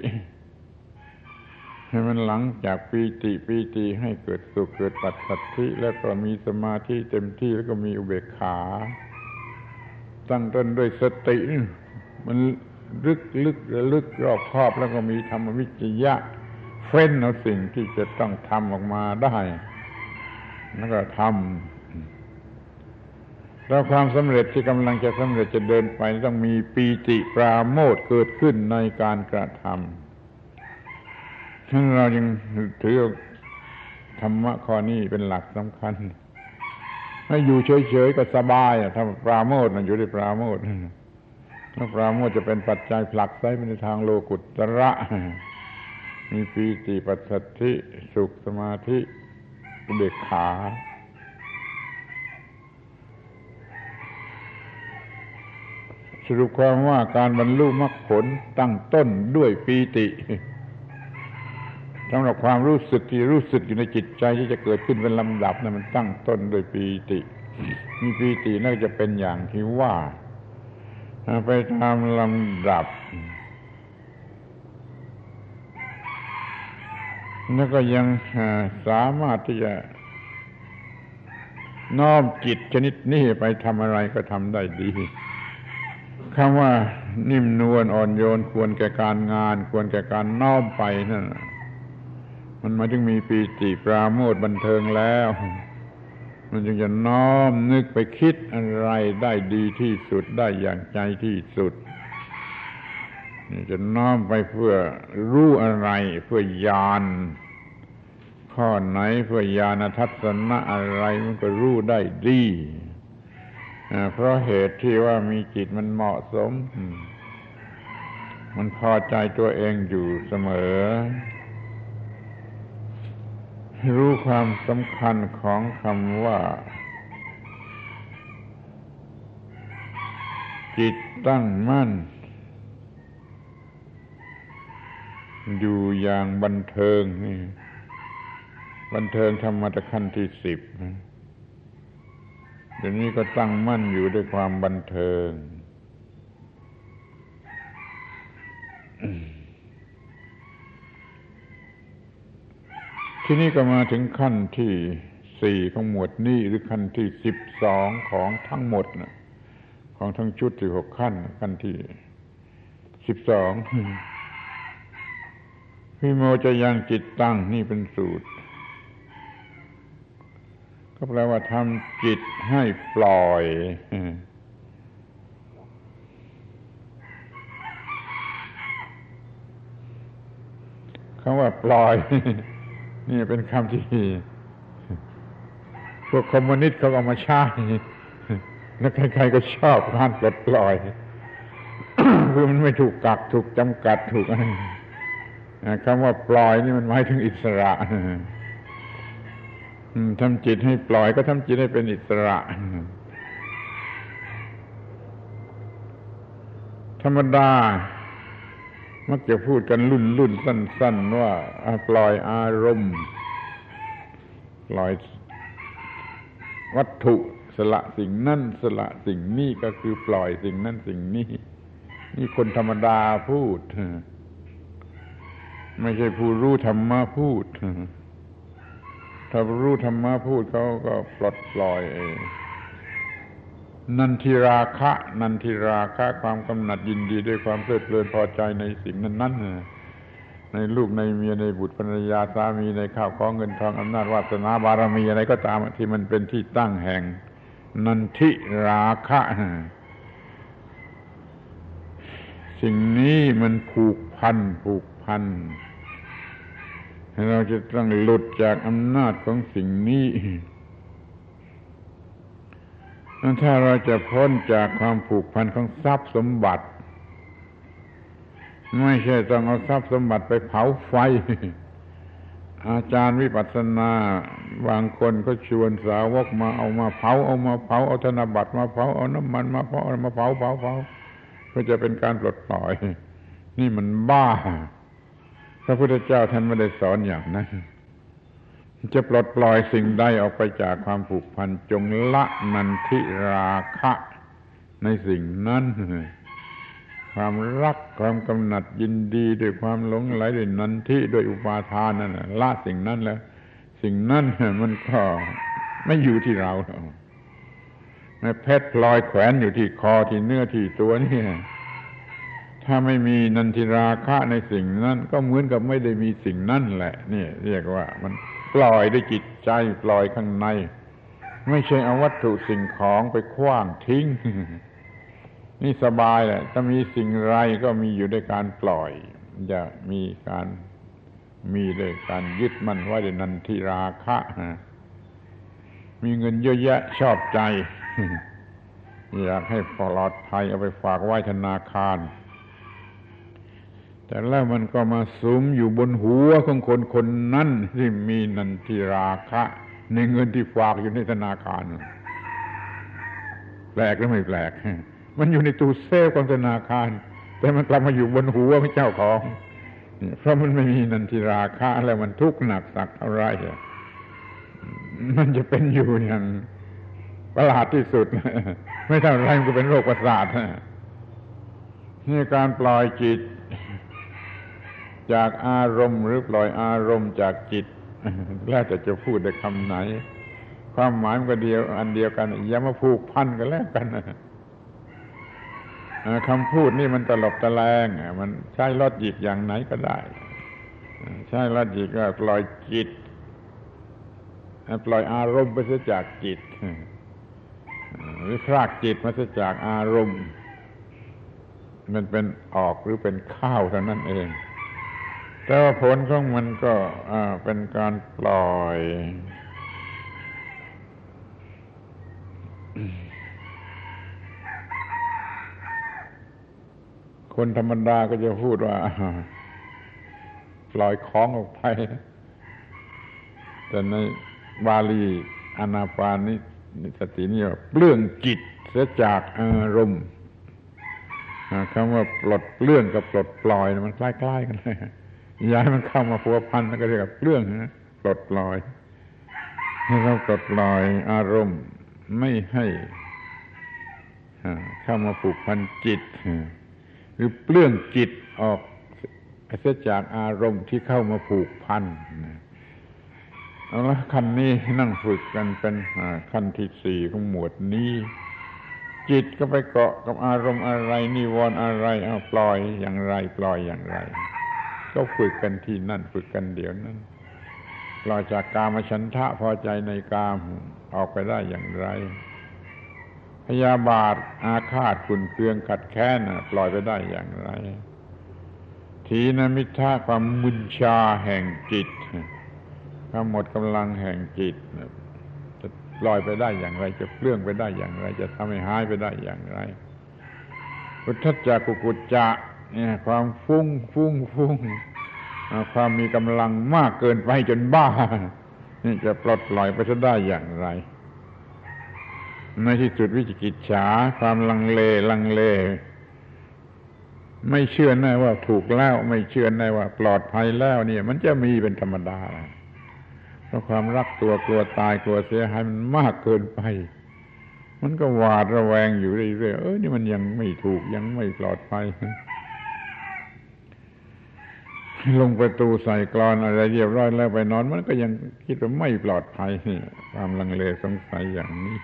ให้มันหลังจากปีติปีติให้เกิดสุขเกิดปัจสัทธิ แล้วก็มีสมาธิเต็มที่แล้วก็มีอุเบกขา ตั้งต้นด้วยสติ มันลึกลึกระลึกรอบครอบแล้วก็มีธรรมวิจยะ เฟ้นเอาสิ่งที่จะต้องทำออกมาได้ แล้วก็ทำ แล้วความสำเร็จที่กำลังจะสำเร็จจะเดินไปต้องมีปีติปราโมทเกิดขึ้นในการกระทำฉะนั้นเรายังถือธรรมะข้อนี้เป็นหลักสำคัญให้อยู่เฉยๆก็สบายอะถ้าปราโมทมันอยู่ในปราโมทแล้วปราโมทจะเป็นปัจจัยผลักไสไปในทางโลกุตระ มีปีติปัสสัทธิสุขสมาธิเบกขา สรุปความว่าการบรรลุมรรคผลตั้งต้นด้วยปีติสำหรับความรู้สึกที่รู้สึกอยู่ในจิตใจที่จะเกิดขึ้นเป็นลำดับนะั้นมันตั้งต้นด้วยปีติ มีปีติน่าจะเป็นอย่างที่ว่า ไปตามลำดับ แล้วก็ยังสามารถที่จะน้อมจิตชนิดนี้ไปทำอะไรก็ทำได้ดี คำว่านิ่มนวลอ่อนโยนควรแก่การงาน ควรแก่การน้อมไปนั่นมันมาถึงมีปีติปราโมทบันเทิงแล้ว มันจึงจะน้อมนึกไปคิดอะไรได้ดีที่สุดได้อย่างใจที่สุดนี่จะน้อมไปเพื่อรู้อะไรเพื่อญาณข้อไหนเพื่อญาณทัศนะอะไรมันก็รู้ได้ดี เพราะเหตุที่ว่ามีจิตมันเหมาะสม มันพอใจตัวเองอยู่เสมอ รู้ความสำคัญของคำว่า จิตตั้งมั่น อยู่อย่างบันเทิงนี่บันเทิงธรรมะขั้นที่สิบ เดี๋ยวนี้ก็ตั้งมั่นอยู่ด้วยความบันเทิง ที่นี้ก็มาถึงขั้นที่สี่ของหมวดนี้หรือขั้นที่สิบสองของทั้งหมดนะของทั้งชุดสิบหกขั้น ขั้นที่สิบสองพิโมจะยังจิตตั้งนี่เป็นสูตร ก็แปลว่าทำจิตให้ปล่อย คำว่าปล่อย นี่เป็นคำที่พวกคอมมิวนิสต์เขาเอามาใช้แล้วใครๆก็ชอบการปลดปล่อยคือมันไม่ถูกกักถูกจำกัดถูกอะไรคำว่าปล่อยนี่มันหมายถึงอิสระ ทำจิตให้ปล่อยก็ทำจิตให้เป็นอิสระ ธรรมดา มักจะพูดกันรุ่นรุ่นสั้น ๆ ว่าปล่อยอารมณ์ปล่อยวัตถุสละสิ่งนั่นสละสิ่งนี้ก็คือปล่อยสิ่งนั่นสิ่งนี้ นี่คนธรรมดาพูด ไม่ใช่ผู้รู้ธรรมะพูด ถ้ารู้ธรรมะพูดเขาก็ปลดปล่อยเองนันทิราคะ นันทิราคะ ความกำหนัดยินดีด้วยความเพลิดเพลินพอใจในสิ่งนั้นนั้นในลูกในเมียในบุตรภรรยาสามีในข้าวของเงินทองอำนาจวาสนาบารมีอะไรก็ตามที่มันเป็นที่ตั้งแห่ง นันทิราคะ สิ่งนี้มันผูกพันผูกพัน เราจะต้องหลุดจากอำนาจของสิ่งนี้ถ้าเราจะพ้นจากความผูกพันของทรัพย์สมบัติ ไม่ใช่ต้องเอาทรัพย์สมบัติไปเผาไฟ อาจารย์วิปัสสนาบางคนก็ชวนสาวกมาเอามาเผาเอามาเผาเอาธนบัตรมาเผาเอาน้ำมันมาเผาเอามาเผาเผาเผาเพื่อจะเป็นการปลดปล่อย นี่มันบ้า พระพุทธเจ้าท่านไม่ได้สอนอย่างนั้นจะปลดปล่อยสิ่งใดออกไปจากความผูกพันจงละนันทิราคะในสิ่งนั้น ความรักความกำหนัดยินดีด้วยความหลงไหลด้วยนันทิด้วยอุปาทานนั่นละสิ่งนั้นแล้ว สิ่งนั้นมันก็ไม่อยู่ที่เราแม่เพชรพลอยแขวนอยู่ที่คอที่เนื้อที่ตัวนี่ ถ้าไม่มีนันทิราคะในสิ่งนั้น ก็เหมือนกับไม่ได้มีสิ่งนั้นแหละนี่เรียกว่า มันปล่อยด้วยจิตใจปล่อยข้างใน ไม่ใช่เอาวัตถุสิ่งของไปคว้างทิ้ง นี่สบายแหละ ถ้ามีสิ่งไรก็มีอยู่ด้วยการปล่อยจะมีการมีด้วยการยึดมั่นว่าในนันทิราคะมีเงินเยอะแยะชอบใจอยากให้ปลอดภัยเอาไปฝากไว้ธนาคาร แต่แล้วมันก็มาสุมอยู่บนหัวของคนคนนั้นที่มีนันทิราคะ ในเงินที่ฝากอยู่ในธนาคาร แปลกหรือไม่แปลก มันอยู่ในตู้เซฟของธนาคาร แต่มันกลับมาอยู่บนหัวของเจ้าของ เพราะมันไม่มีนันทิราคะแล้วมันทุกข์หนักสักเท่าไรมันจะเป็นอยู่อย่างประหลาดที่สุด ไม่เท่าไรมันก็เป็นโรคประสาทนี่การปล่อยจิต จากอารมณ์หรือปล่อยอารมณ์จากจิต แล้วแต่จะพูดในคำไหน ความหมายมันก็เดียว อันเดียวกันอย่ามาผูกพันกันแล้วกันคำพูดนี่มันตลบตะแลงมันใช้ลอดจิตอย่างไหนก็ได้ ใช้ลอดจิตก็ปล่อยจิตปล่อยอารมณ์ไปเสียจากจิตหรือพรากจิตมาเสียจากอารมณ์ มันเป็นออกหรือเป็นข้าวเท่านั้นเอง แต่ว่าผลของมันก็เป็นการปล่อย คนธรรมดาก็จะพูดว่า ปล่อยของออกไป แต่ในบาลีอนาปานิสตินี่ว่าเปลื้องจิตเสียจากอารมณ์คำว่าปลดเปลื้องกับปลดปล่อยมันคล้ายๆกันเลย ย้ายมันเข้ามาพัวพันแล้วก็เรียกว่าเปลื้องนะปลดปล่อย ให้เราปลดปล่อยอารมณ์ไม่ให้เข้ามาผูกพันจิต หรือเปลื้องจิตออกเสียจากอารมณ์ที่เข้ามาผูกพันเอาละขั้นนี้นั่งฝึกกันเป็นขั้นที่สี่ของหมวดนี้ จิตก็ไปเกาะกับอารมณ์อะไรนิวรณ์อะไรเอาปล่อยอย่างไร ปล่อยอย่างไร ก็ฝึกกันที่นั่นฝึกกันเดี๋ยวนั้นปล่อยจากกามฉันทะพอใจในกามออกไปได้อย่างไร พยาบาทอาฆาตขุนเคืองขัดแค้นปล่อยไปได้อย่างไร ทีนมิทะความมุนชาแห่งจิตถ้ามหมดกำลังแห่งจิตจะลอยไปได้อย่างไร จะเปลื่องไปได้อย่างไร จะทำให้หายไปได้อย่างไรพุทธจักกุกุจจะ ความฟุ้งฟุ้งฟุ้งความมีกำลังมากเกินไปจนบ้า นี่จะปลดปล่อยไปจะได้อย่างไร ในที่สุดวิจิกิจฉาความลังเลลังเล ไม่เชื่อแน่ว่าถูกแล้วไม่เชื่อแน่ว่า ปลอดภัยแล้วเนี่ย มันจะมีเป็นธรรมดาเพราะความรักตัวกลัวตายกลัวเสียหายมันมากเกินไป มันก็หวาดระแวงอยู่เรื่อยๆเออนี่มันยังไม่ถูกยังไม่ปลอดภัย ลงประตูใส่กรอนอะไรเรียบร้อยแล้วไปนอน มันก็ยังคิดว่าไม่ปลอดภัยความลังเลสงสัยอย่างนี้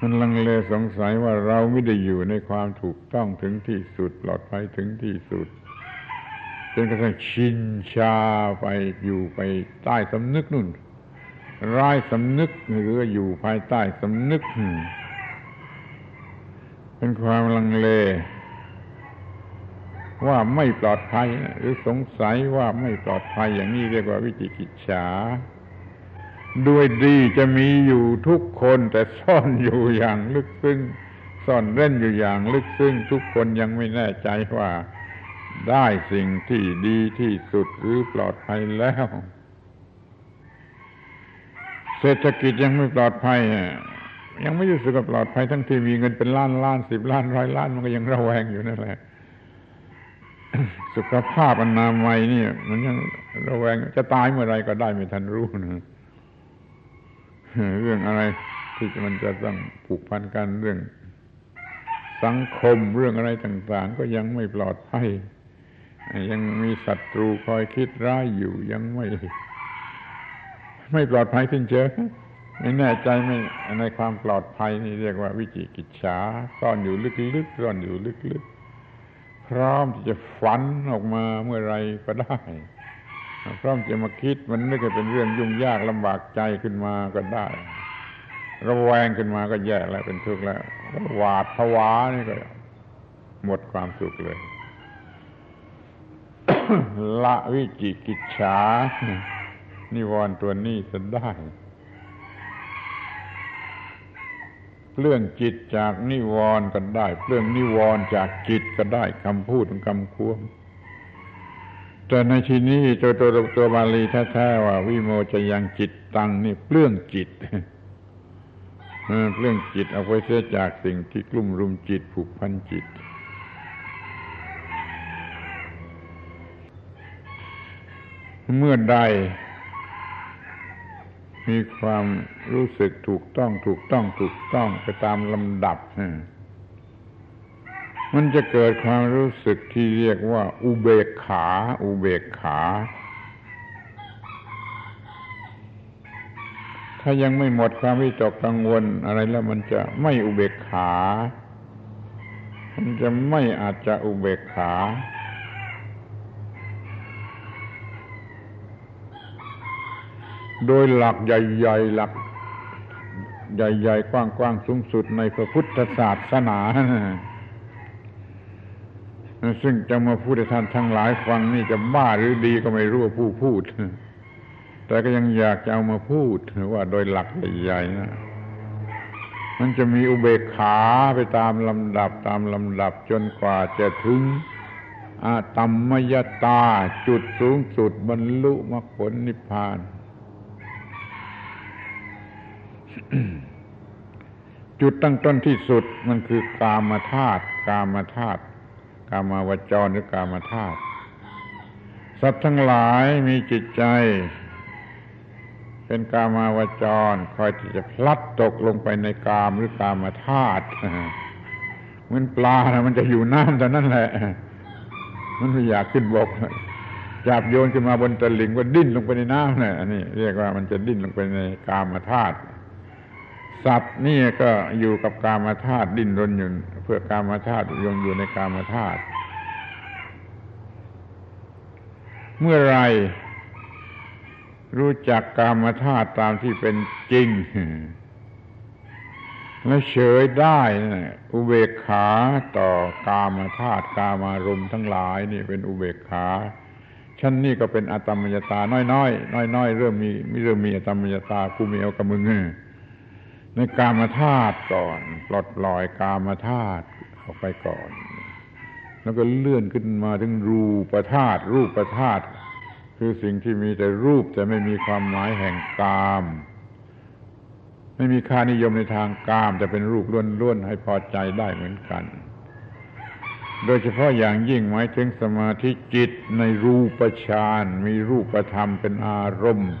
มันลังเลสงสัยว่าเราไม่ได้อยู่ในความถูกต้องถึงที่สุด ปลอดภัยถึงที่สุดจนกระทั่งชินชาไปอยู่ไปใต้สำนึกนุ่นร้ายสำนึกหรืออยู่ภายใต้สำนึก เป็นความลังเล ว่าไม่ปลอดภัย หรือสงสัยว่าไม่ปลอดภัยอย่างนี้เรียกว่าวิจิกิจฉาด้วยดีจะมีอยู่ทุกคนแต่ซ่อนอยู่อย่างลึกซึ้งซ่อนเร้นอยู่อย่างลึกซึ้งทุกคนยังไม่แน่ใจว่า ได้สิ่งที่ดีที่สุดหรือปลอดภัยแล้ว เศรษฐกิจยังไม่ปลอดภัยยังไม่รู้สึกปลอดภัยทั้งที่มีเงินเป็นล้านล้านสิบล้านร้อยล้านมันก็ยังระแวงอยู่นั่นแหละ สุขภาพอนามัยนี่มันยังระแวงจะตายเมื่อไรก็ได้ไม่ทันรู้นะเรื่องอะไรที่มันจะต้องผูกพันกันเรื่อง สังคมเรื่องอะไรต่าง ๆ ก็ยังไม่ปลอดภัยยังมีศัตรูคอยคิดร้ายอยู่ยังไม่ ไม่ปลอดภัยสิ้นเชิงไม่แน่ใจไม่ในความปลอดภัยนี่เรียกว่าวิจิกิจฉาซ่อนอยู่ลึกๆซ่อนอยู่ลึกๆ พร้อมที่จะฝันออกมาเมื่อไรก็ได้ พร้อมจะมาคิดมันไม่เคยเป็นเรื่องยุ่งยากลำบากใจขึ้นมาก็ได้ ระแวงขึ้นมาก็แย่แล้วเป็นทุกข์แล้วหวาดผวานี่ก็ หมดความสุขเลย ละวิจิกิจฉานิวรณ์ตัวนี้จะได้ เปลื้องจิตจากนิวรณ์ก็ได้เปลื้องนิวรณ์จากจิตก็ได้คำพูดคำควมแต่ในที่นี้ตัวตัวตัวบาลีแท้ๆว่า วิโมจะยังจิตตังนี่เปลื้องจิตเปลื้องจิตเอาไปเสียจากสิ่งที่กลุ่มรุมจิตผูกพันจิต เมื่อใด มีความรู้สึกถูกต้องถูกต้องถูกต้องไปตามลำดับ มันจะเกิดความรู้สึกที่เรียกว่า อุเบกขา อุเบกขา ถ้ายังไม่หมดความวิตกกังวลอะไรแล้วมันจะไม่อุเบกขา มันจะไม่อาจจะอุเบกขา โดยหลักใหญ่ๆหลักใหญ่ๆกว้างๆสูงสุดในพระพุทธศาสนา ซึ่งจะมาพูดให้ท่านทั้งหลายฟังนี่จะบ้าหรือดีก็ไม่รู้ผู้พูด แต่ก็ยังอยากจะเอามาพูดว่าโดยหลักใหญ่ๆนะมันจะมีอุเบกขาไปตามลำดับตามลำดับจนกว่าจะถึงอตัมมยตาจุดสูงสุดบรรลุมรรคผลนิพพาน จุดตั้งต้นที่สุดมันคือกามธาตุกามธาตุกามาวจรหรือกามธาตุสัตว์ทั้งหลายมีจิตใจ เป็นกามาวจร คอยที่จะพลัดตกลงไปในกามหรือกามธาตุเหมือนปลานะมันจะอยู่น้ำแต่นั่นแหละ มันไม่อยากขึ้นบกจับโยนขึ้นมาบนตะลิ่งก็ดิ้นลงไปในน้ำเนี่ยอันนี้เรียกว่ามันจะดิ้นลงไปในกามธาตุ สัตว์นี่ก็อยู่กับกามธาตุดิ้นรนอยู่เพื่อกามธาตุยงอยู่ในกามธาตุเมื่อไรรู้จักกามธาตุตามที่เป็นจริง และเฉยได้อุเบกขาต่อกามธาตุกามารมทั้งหลายนี่เป็นอุเบกขาชั้นนี่ก็เป็นอตมยตา น้อยๆน้อยๆเริ่มมีเริ่มมีอตมยตากูมีเอากับมึง ในกามธาตุก่อน ปลดปล่อยกามธาตุออกไปก่อน แล้วก็เลื่อนขึ้นมาถึงรูปธาตุรูปธาตุคือสิ่งที่มีแต่รูปแต่ไม่มีความหมายแห่งกาม ไม่มีค่านิยมในทางกาม แต่เป็นรูปล้วนๆให้พอใจได้เหมือนกัน โดยเฉพาะอย่างยิ่งหมายถึงสมาธิจิตในรูปฌานมีรูปธรรมเป็นอารมณ์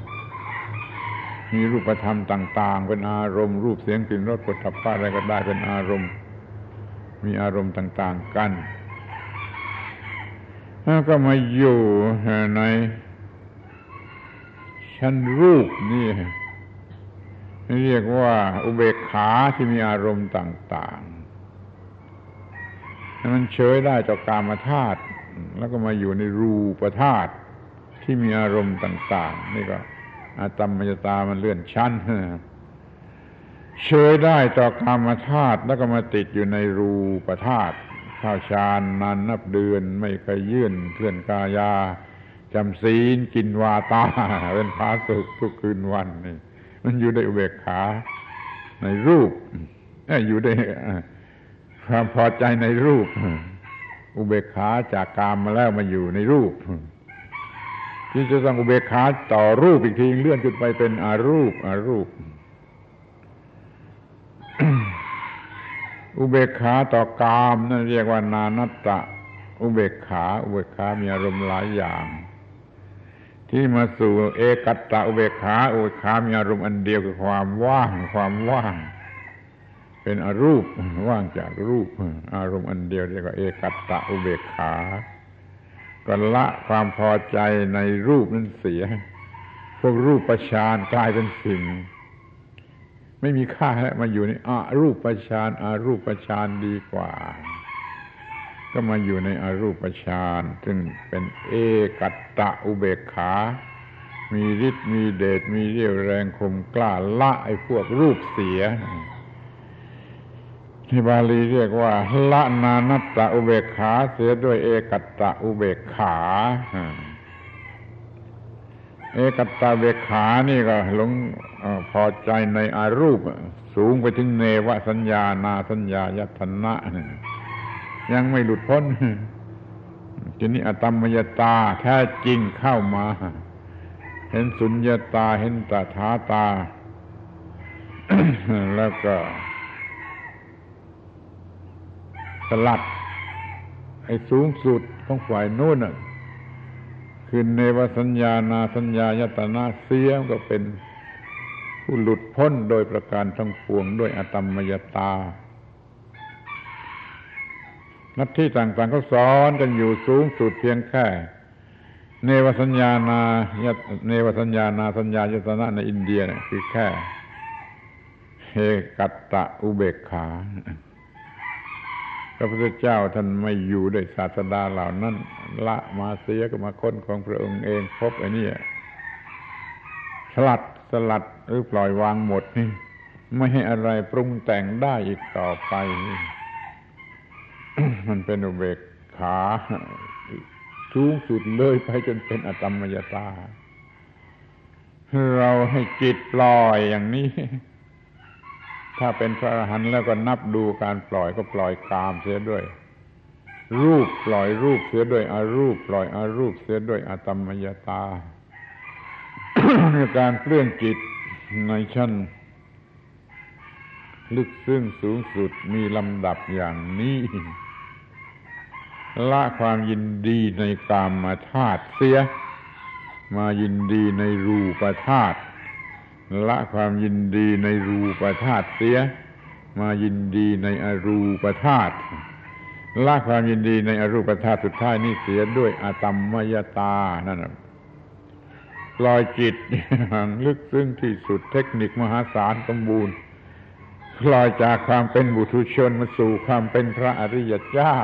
มีรูปธรรมต่าง ๆ เป็นอารมณ์ รูปเสียงกลิ่นรสปุถัพพะอะไรก็ได้เป็นอารมณ์ มีอารมณ์ต่าง ๆ กันแล้วก็มาอยู่ในชั้นรูปนี่เรียกว่าอุเบกขาที่มีอารมณ์ต่างๆมันเฉยได้จากกามธาตุแล้วก็มาอยู่ในรูปธาตุที่มีอารมณ์ต่าง ๆ นี่ก็ อาตมมยตามันเลื่อนชั้นเฉยได้ต่อกรรมธาตุแล้วก็มาติดอยู่ในรูปธาตุข้าวชานนานนับเดือนไม่เคยยื่นเคลื่อนกายาจำศีลกินวาตา เป็นพาสุขทุกคืนวันนี่มันอยู่ในอุเบกขาในรูปอยู่ในความพอใจในรูป อุเบกขาจากกามมาแล้วมาอยู่ในรูป ที่จะต้องอุเบกขาต่อรูปอีกทีเลื่อนขึ้นไปเป็นอารูปอารูป อุเบกขาต่อกามนั่นเรียกว่านานัตตะ อุเบกขา อุเบกขามีอารมณ์หลายอย่าง ที่มาสู่เอกัตตะอุเบกขา อุเบกขามีอารมณ์อันเดียวคือความว่าง ความว่าง เป็นอรูปว่างจากรูป อารมณ์อันเดียวเรียกว่าเอกัตตะอุเบกขา ก็ละความพอใจในรูปนั้นเสีย พวกรูปประชานกลายเป็นสิ่ง ไม่มีค่าแล้วมาอยู่ในอารูปประชานอารูปประชานดีกว่า ก็มาอยู่ในอารูปประชานซึ่งเป็นเอกัตตะอุเบกขา มีฤทธิ์มีเดชมีเรี่ยวแรงคมกล้าละไอ้พวกรูปเสีย ที่บาลีเรียกว่าละนานัตตะอุเบกขาเสียด้วยเอกัตตะอุเบกขา เอกัตตาเบกขานี่ก็หลงพอใจในอารูป สูงไปถึงเนวสัญญานาสัญญายัตนะยังไม่หลุดพ้นทีนี้อตมมยตาแท้จริงเข้ามา เห็นสุญญาตาเห็นตาถาตา แล้วก็ สลัด ไอ้สูงสุดของฝ่ายนู้นคือเนวสัญญานาสัญญายตนาเสียก็เป็นผู้หลุดพ้นโดยประการทั้งปวงด้วยอตมมยตานัที่ต่างๆเขาสอนกันอยู่สูงสุดเพียงแค่ เนวสัญญานาเนวสัญญานาสัญญายตนะในอินเดียเนี่ยคือแค่เฮกัตตะอุเบกขา ระพุทธเจ้าท่านไม่อยู่ด้วยศาสดาเหล่านั้น ละมาเสียก็มาค้นของพระองค์เองพบไอ้นี่สลัดสลัดหรือปล่อยวางหมดนี่ไม่ให้อะไรปรุงแต่งได้อีกต่อไป มันเป็นอุเบกขาสูงสุดเลยไปจนเป็นอตมมยตา เราให้จิตปล่อยอย่างนี้ ถ้าเป็นพระอรหันต์แล้วก็นับดูการปล่อยก็ปล่อยกามเสียด้วย รูปปล่อยรูปเสียด้วยอารูปปล่อยอารูปเสียด้วยอตมยตาการเปลื่องจิตในชั้นลึกซึ้งสูงสุดมีลำดับอย่างนี้ ละความยินดีในกามมาธาตุเสีย มายินดีในรูปธาตุ ละความยินดีในรูปธาตุเสีย มายินดีในอรูปธาตุละความยินดีในอรูปธาตุสุดท้ายนี่เสียด้วยอาตมมยตานั่นปล่อยจิตอย่างลึกซึ้งที่สุดเทคนิคมหาศาลสมบูรณ์ปล่อยจากความเป็นบุตุชนมาสู่ความเป็นพระอริยเจ้า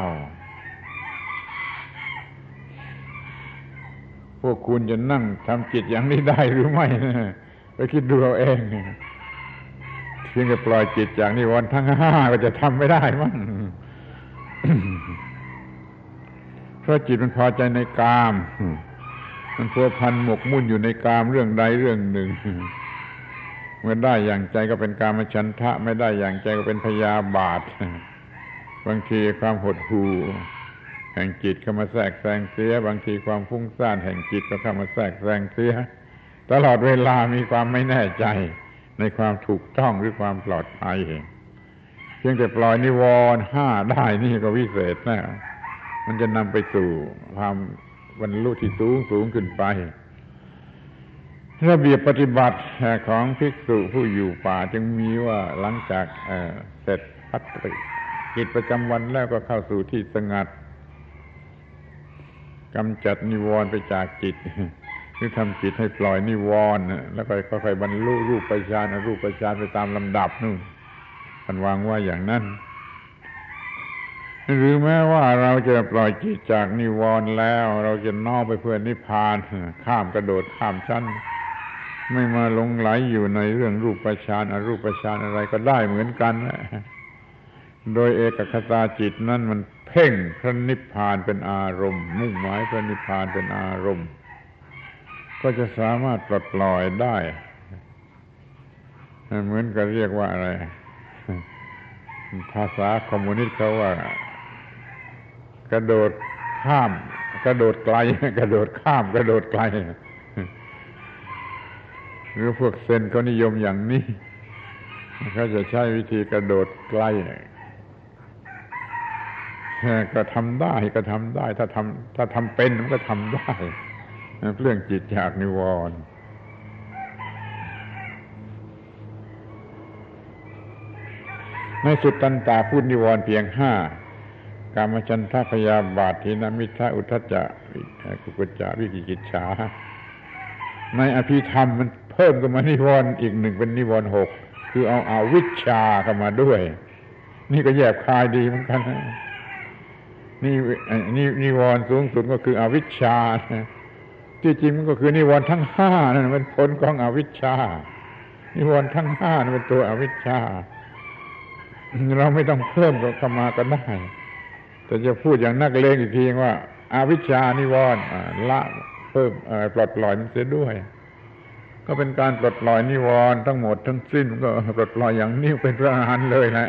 พวกคุณจะนั่งทำจิตอย่างนี้ได้หรือไม่ ไปคิดดูเอาเองเพียงแต่ปล่อยจิตจากนิวรณ์ทั้งห้าก็จะทำไม่ได้มั้งเพราะจิตมันพอใจในกาม มันพัวพันหมกมุ่นอยู่ในกามเรื่องใดเรื่องหนึ่ง เมื่อได้อย่างใจก็เป็นกามฉันทะ ไม่ได้อย่างใจก็เป็นพยาบาท บางทีความหดหู่แห่งจิตเข้ามาแทรกแซงเสีย บางทีความฟุ้งซ่านแห่งจิตก็เข้ามาแทรกแซงเสีย ตลอดเวลามีความไม่แน่ใจในความถูกต้องหรือความปลอดภัยเองเพียงแต่ปล่อยนิวรณ์ห้าได้นี่ก็วิเศษแล้วมันจะนำไปสู่ความบรรลุที่สูงสูงขึ้นไประเบียบปฏิบัติของภิกษุผู้อยู่ป่าจึงมีว่าหลังจากเสร็จพัตริกิจประจำวันแล้วก็เข้าสู่ที่สงัดกำจัดนิวรณ์ไปจากจิต คือทำจิตให้ปล่อยนิวรณ์แล้วก็ค่อยๆบรรลุรูปปัญารูปปัญาไปตามลำดับนู่นท่านวางว่าอย่างนั้น หรือแม้ว่าเราจะปล่อยจิตจากนิวรณ์แล้ว เราจะน้อไปเพื่อนิพพาน ข้ามกระโดดข้ามชั้น ไม่มาลงไหลอยู่ในเรื่องรูปปัญาอรูปปัญาอะไรก็ได้เหมือนกันโดยเอกคตาจิตนั่นมันเพ่งพระนิพพานเป็นอารมณ์ มุ่งหมายพระนิพพานเป็นอารมณ์ ก็จะสามารถปลดปล่อยได้เหมือนกับเรียกว่าอะไร ภาษาคอมมิวนิสต์เขาว่า กระโดดข้าม กระโดดไกล กระโดดข้าม กระโดดไกล หรือพวกเซนเขานิยมอย่างนี้เขาจะใช้วิธีกระโดดไกลก็ทำได้ก็ทำได้ ถ้าทำถ้าทำเป็นมันก็ทำได้ เรื่องจิตจากนิวรณ์ในสุดตันตาพูดนิวรณ์เพียงห้ากามชันทพยาบาททินามิทะอุทจจะกุกุจจาวิกิกิจฉาในอภิธรรมมันเพิ่มขึ้นมานิวรณ์อีกหนึ่งเป็นนิวรณ์หกคือเอาอาวิชาเข้ามาด้วย นี่ก็แยบคายดีเหมือนกันนี่นี่นิวรณ์สูงสุดก็คืออวิชชา ที่จริงมันก็คือนิวรณ์ทั้งห้านั่นมันผลของอวิชชา นิวรณ์ทั้งห้านั่นเป็นตัวอวิชชา เราไม่ต้องเพิ่มกับขมาก็ได้ แต่จะพูดอย่างนักเลงอีกทีว่าอาวิชชานิวรณ์ละเพิ่มปลดปล่อยมันเสียด้วย ก็เป็นการปลดปล่อยนิวรณ์ทั้งหมดทั้งสิ้นก็ปลดปล่อยอย่างนี้เป็นพระอรหันต์เลยแหละ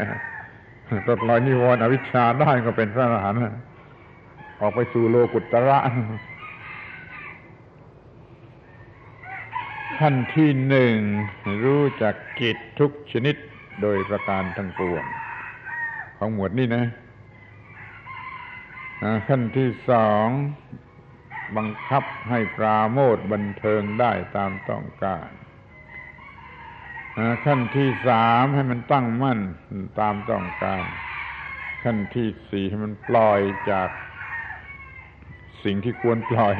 ปลดปล่อยนิวรณ์อวิชชาได้ก็เป็นพระอรหันต์ออกไปสู่โลกุตระ ขั้นที่หนึ่งรู้จักกิจทุกชนิดโดยประการทั้งปวง ของหมวดนี้นะ ขั้นที่สองบังคับให้ปราโมทบันเทิงได้ตามต้องการขั้นที่สามให้มันตั้งมั่นตามต้องการ ขั้นที่สี่ให้มันปล่อยจากสิ่งที่ควรปล่อย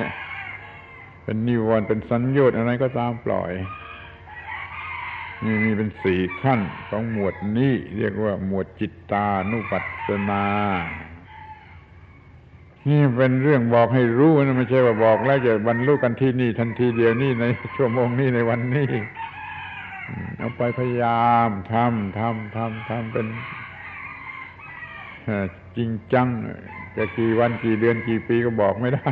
เป็นนิวรณ์เป็นสัญญต์อะไรก็ตามปล่อยนี่มีเป็นสี่ขั้นของหมวดนี้ เรียกว่าหมวดจิตตานุปัสสนา นี่เป็นเรื่องบอกให้รู้นะไม่ใช่ว่าบอกแล้วจะบรรลุกันที่นี่ทันทีเดียวนี่ในชั่วโมงนี้ในวันนี้เอาไปพยายามทำทำทำทำเป็นจริงจังจะกี่วันกี่เดือนกี่ปีก็บอกไม่ได้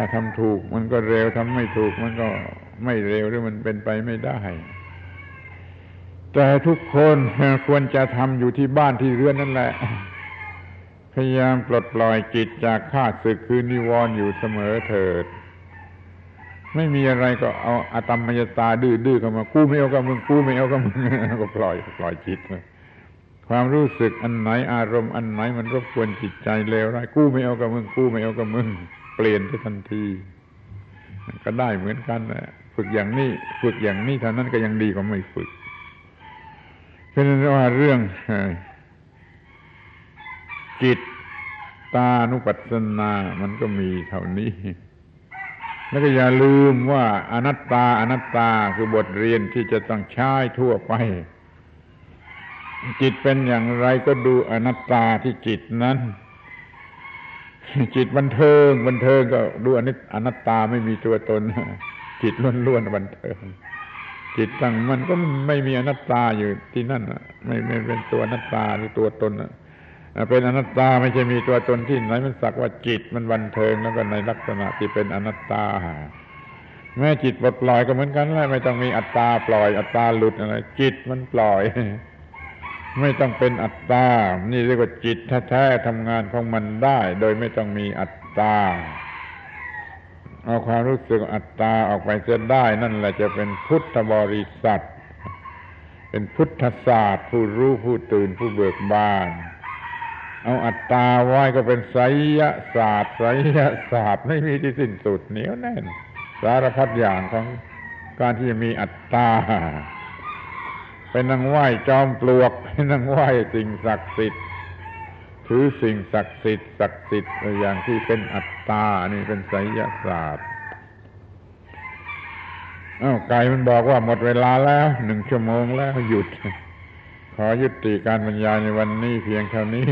ถ้าทำถูกมันก็เร็วทำไม่ถูกมันก็ไม่เร็วหรือมันเป็นไปไม่ได้ แต่ทุกคนควรจะทำอยู่ที่บ้านที่เรือนนั่นแหละ พยายามปลดปล่อยจิตจากข้าศึกคือนิวรณ์อยู่เสมอเถิด ไม่มีอะไรก็เอาอาตมมยตาดื้อๆเข้ามากู้ไม่เอากับมึงกู้ไม่เอากับมึงก็ปล่อยปล่อยจิตความรู้สึกอันไหนอารมณ์อันไหนมันรบกวนจิตใจเลวร้ายกู้ไม่เอากับมึงกู้ไม่เอากับมึง เปลี่ยนไปทันที ก็ได้เหมือนกันนะฝึกอย่างนี้ ฝึกอย่างนี้เท่านั้นก็ยังดีกว่าไม่ฝึกเพราะนั้นว่าเรื่องจิตตานุปัสสนา มันก็มีเท่านี้ แล้วก็อย่าลืมว่าอนัตตาอนัตตาคือบทเรียนที่จะต้องใช้ทั่วไป จิตเป็นอย่างไรก็ดูอนัตตาที่จิตนั้น จิตบันเทิงบันเทิงก็ดูอนิจอนัตตาไม่มีตัวตน จิตล้วนๆบันเทิง จิตตั้งมันก็ไม่มีอนัตตาอยู่ที่นั่นไม่ไม่เป็นตัวอนัตตาหรือตัวตนเป็นอนัตตาไม่ใช่มีตัวตนที่ไหนมันสักว่าจิตมันบันเทิงแล้วก็ในลักษณะที่เป็นอนัตตาแม้จิตปลดปล่อยก็เหมือนกันแหละไม่ต้องมีอัตตาปล่อยอัตตาหลุดอะไรจิตมันปล่อย ไม่ต้องเป็นอัตตา นี่เรียกว่าจิตแท้ๆทำงานของมันได้ โดยไม่ต้องมีอัตตา เอาความรู้สึกอัตตาออกไปจะได้ นั่นแหละจะเป็นพุทธบริษัท เป็นพุทธศาสตร์ ผู้รู้ผู้ตื่นผู้เบิกบาน เอาอัตตาไว้ก็เป็นไสยศาสตร์ไสยศาสตร์ไม่มีที่สิ้นสุดเหนียวแน่น สารพัดอย่างของการที่จะมีอัตตา ไปนั่งไหว้จอมปลวกไปนนั่งไหว้สิ่งศักดิ์สิทธิ์ถือสิ่งศักดิ์สิทธิ์ศักดิ์สิทธิ์อย่างที่เป็นอัตตานี่เป็นไสยศาสตร์อ้าวไก่มันบอกว่าหมดเวลาแล้วหนึ่งชั่วโมงแล้วหยุด ขอยุติการบรรยายในวันนี้เพียงเท่านี้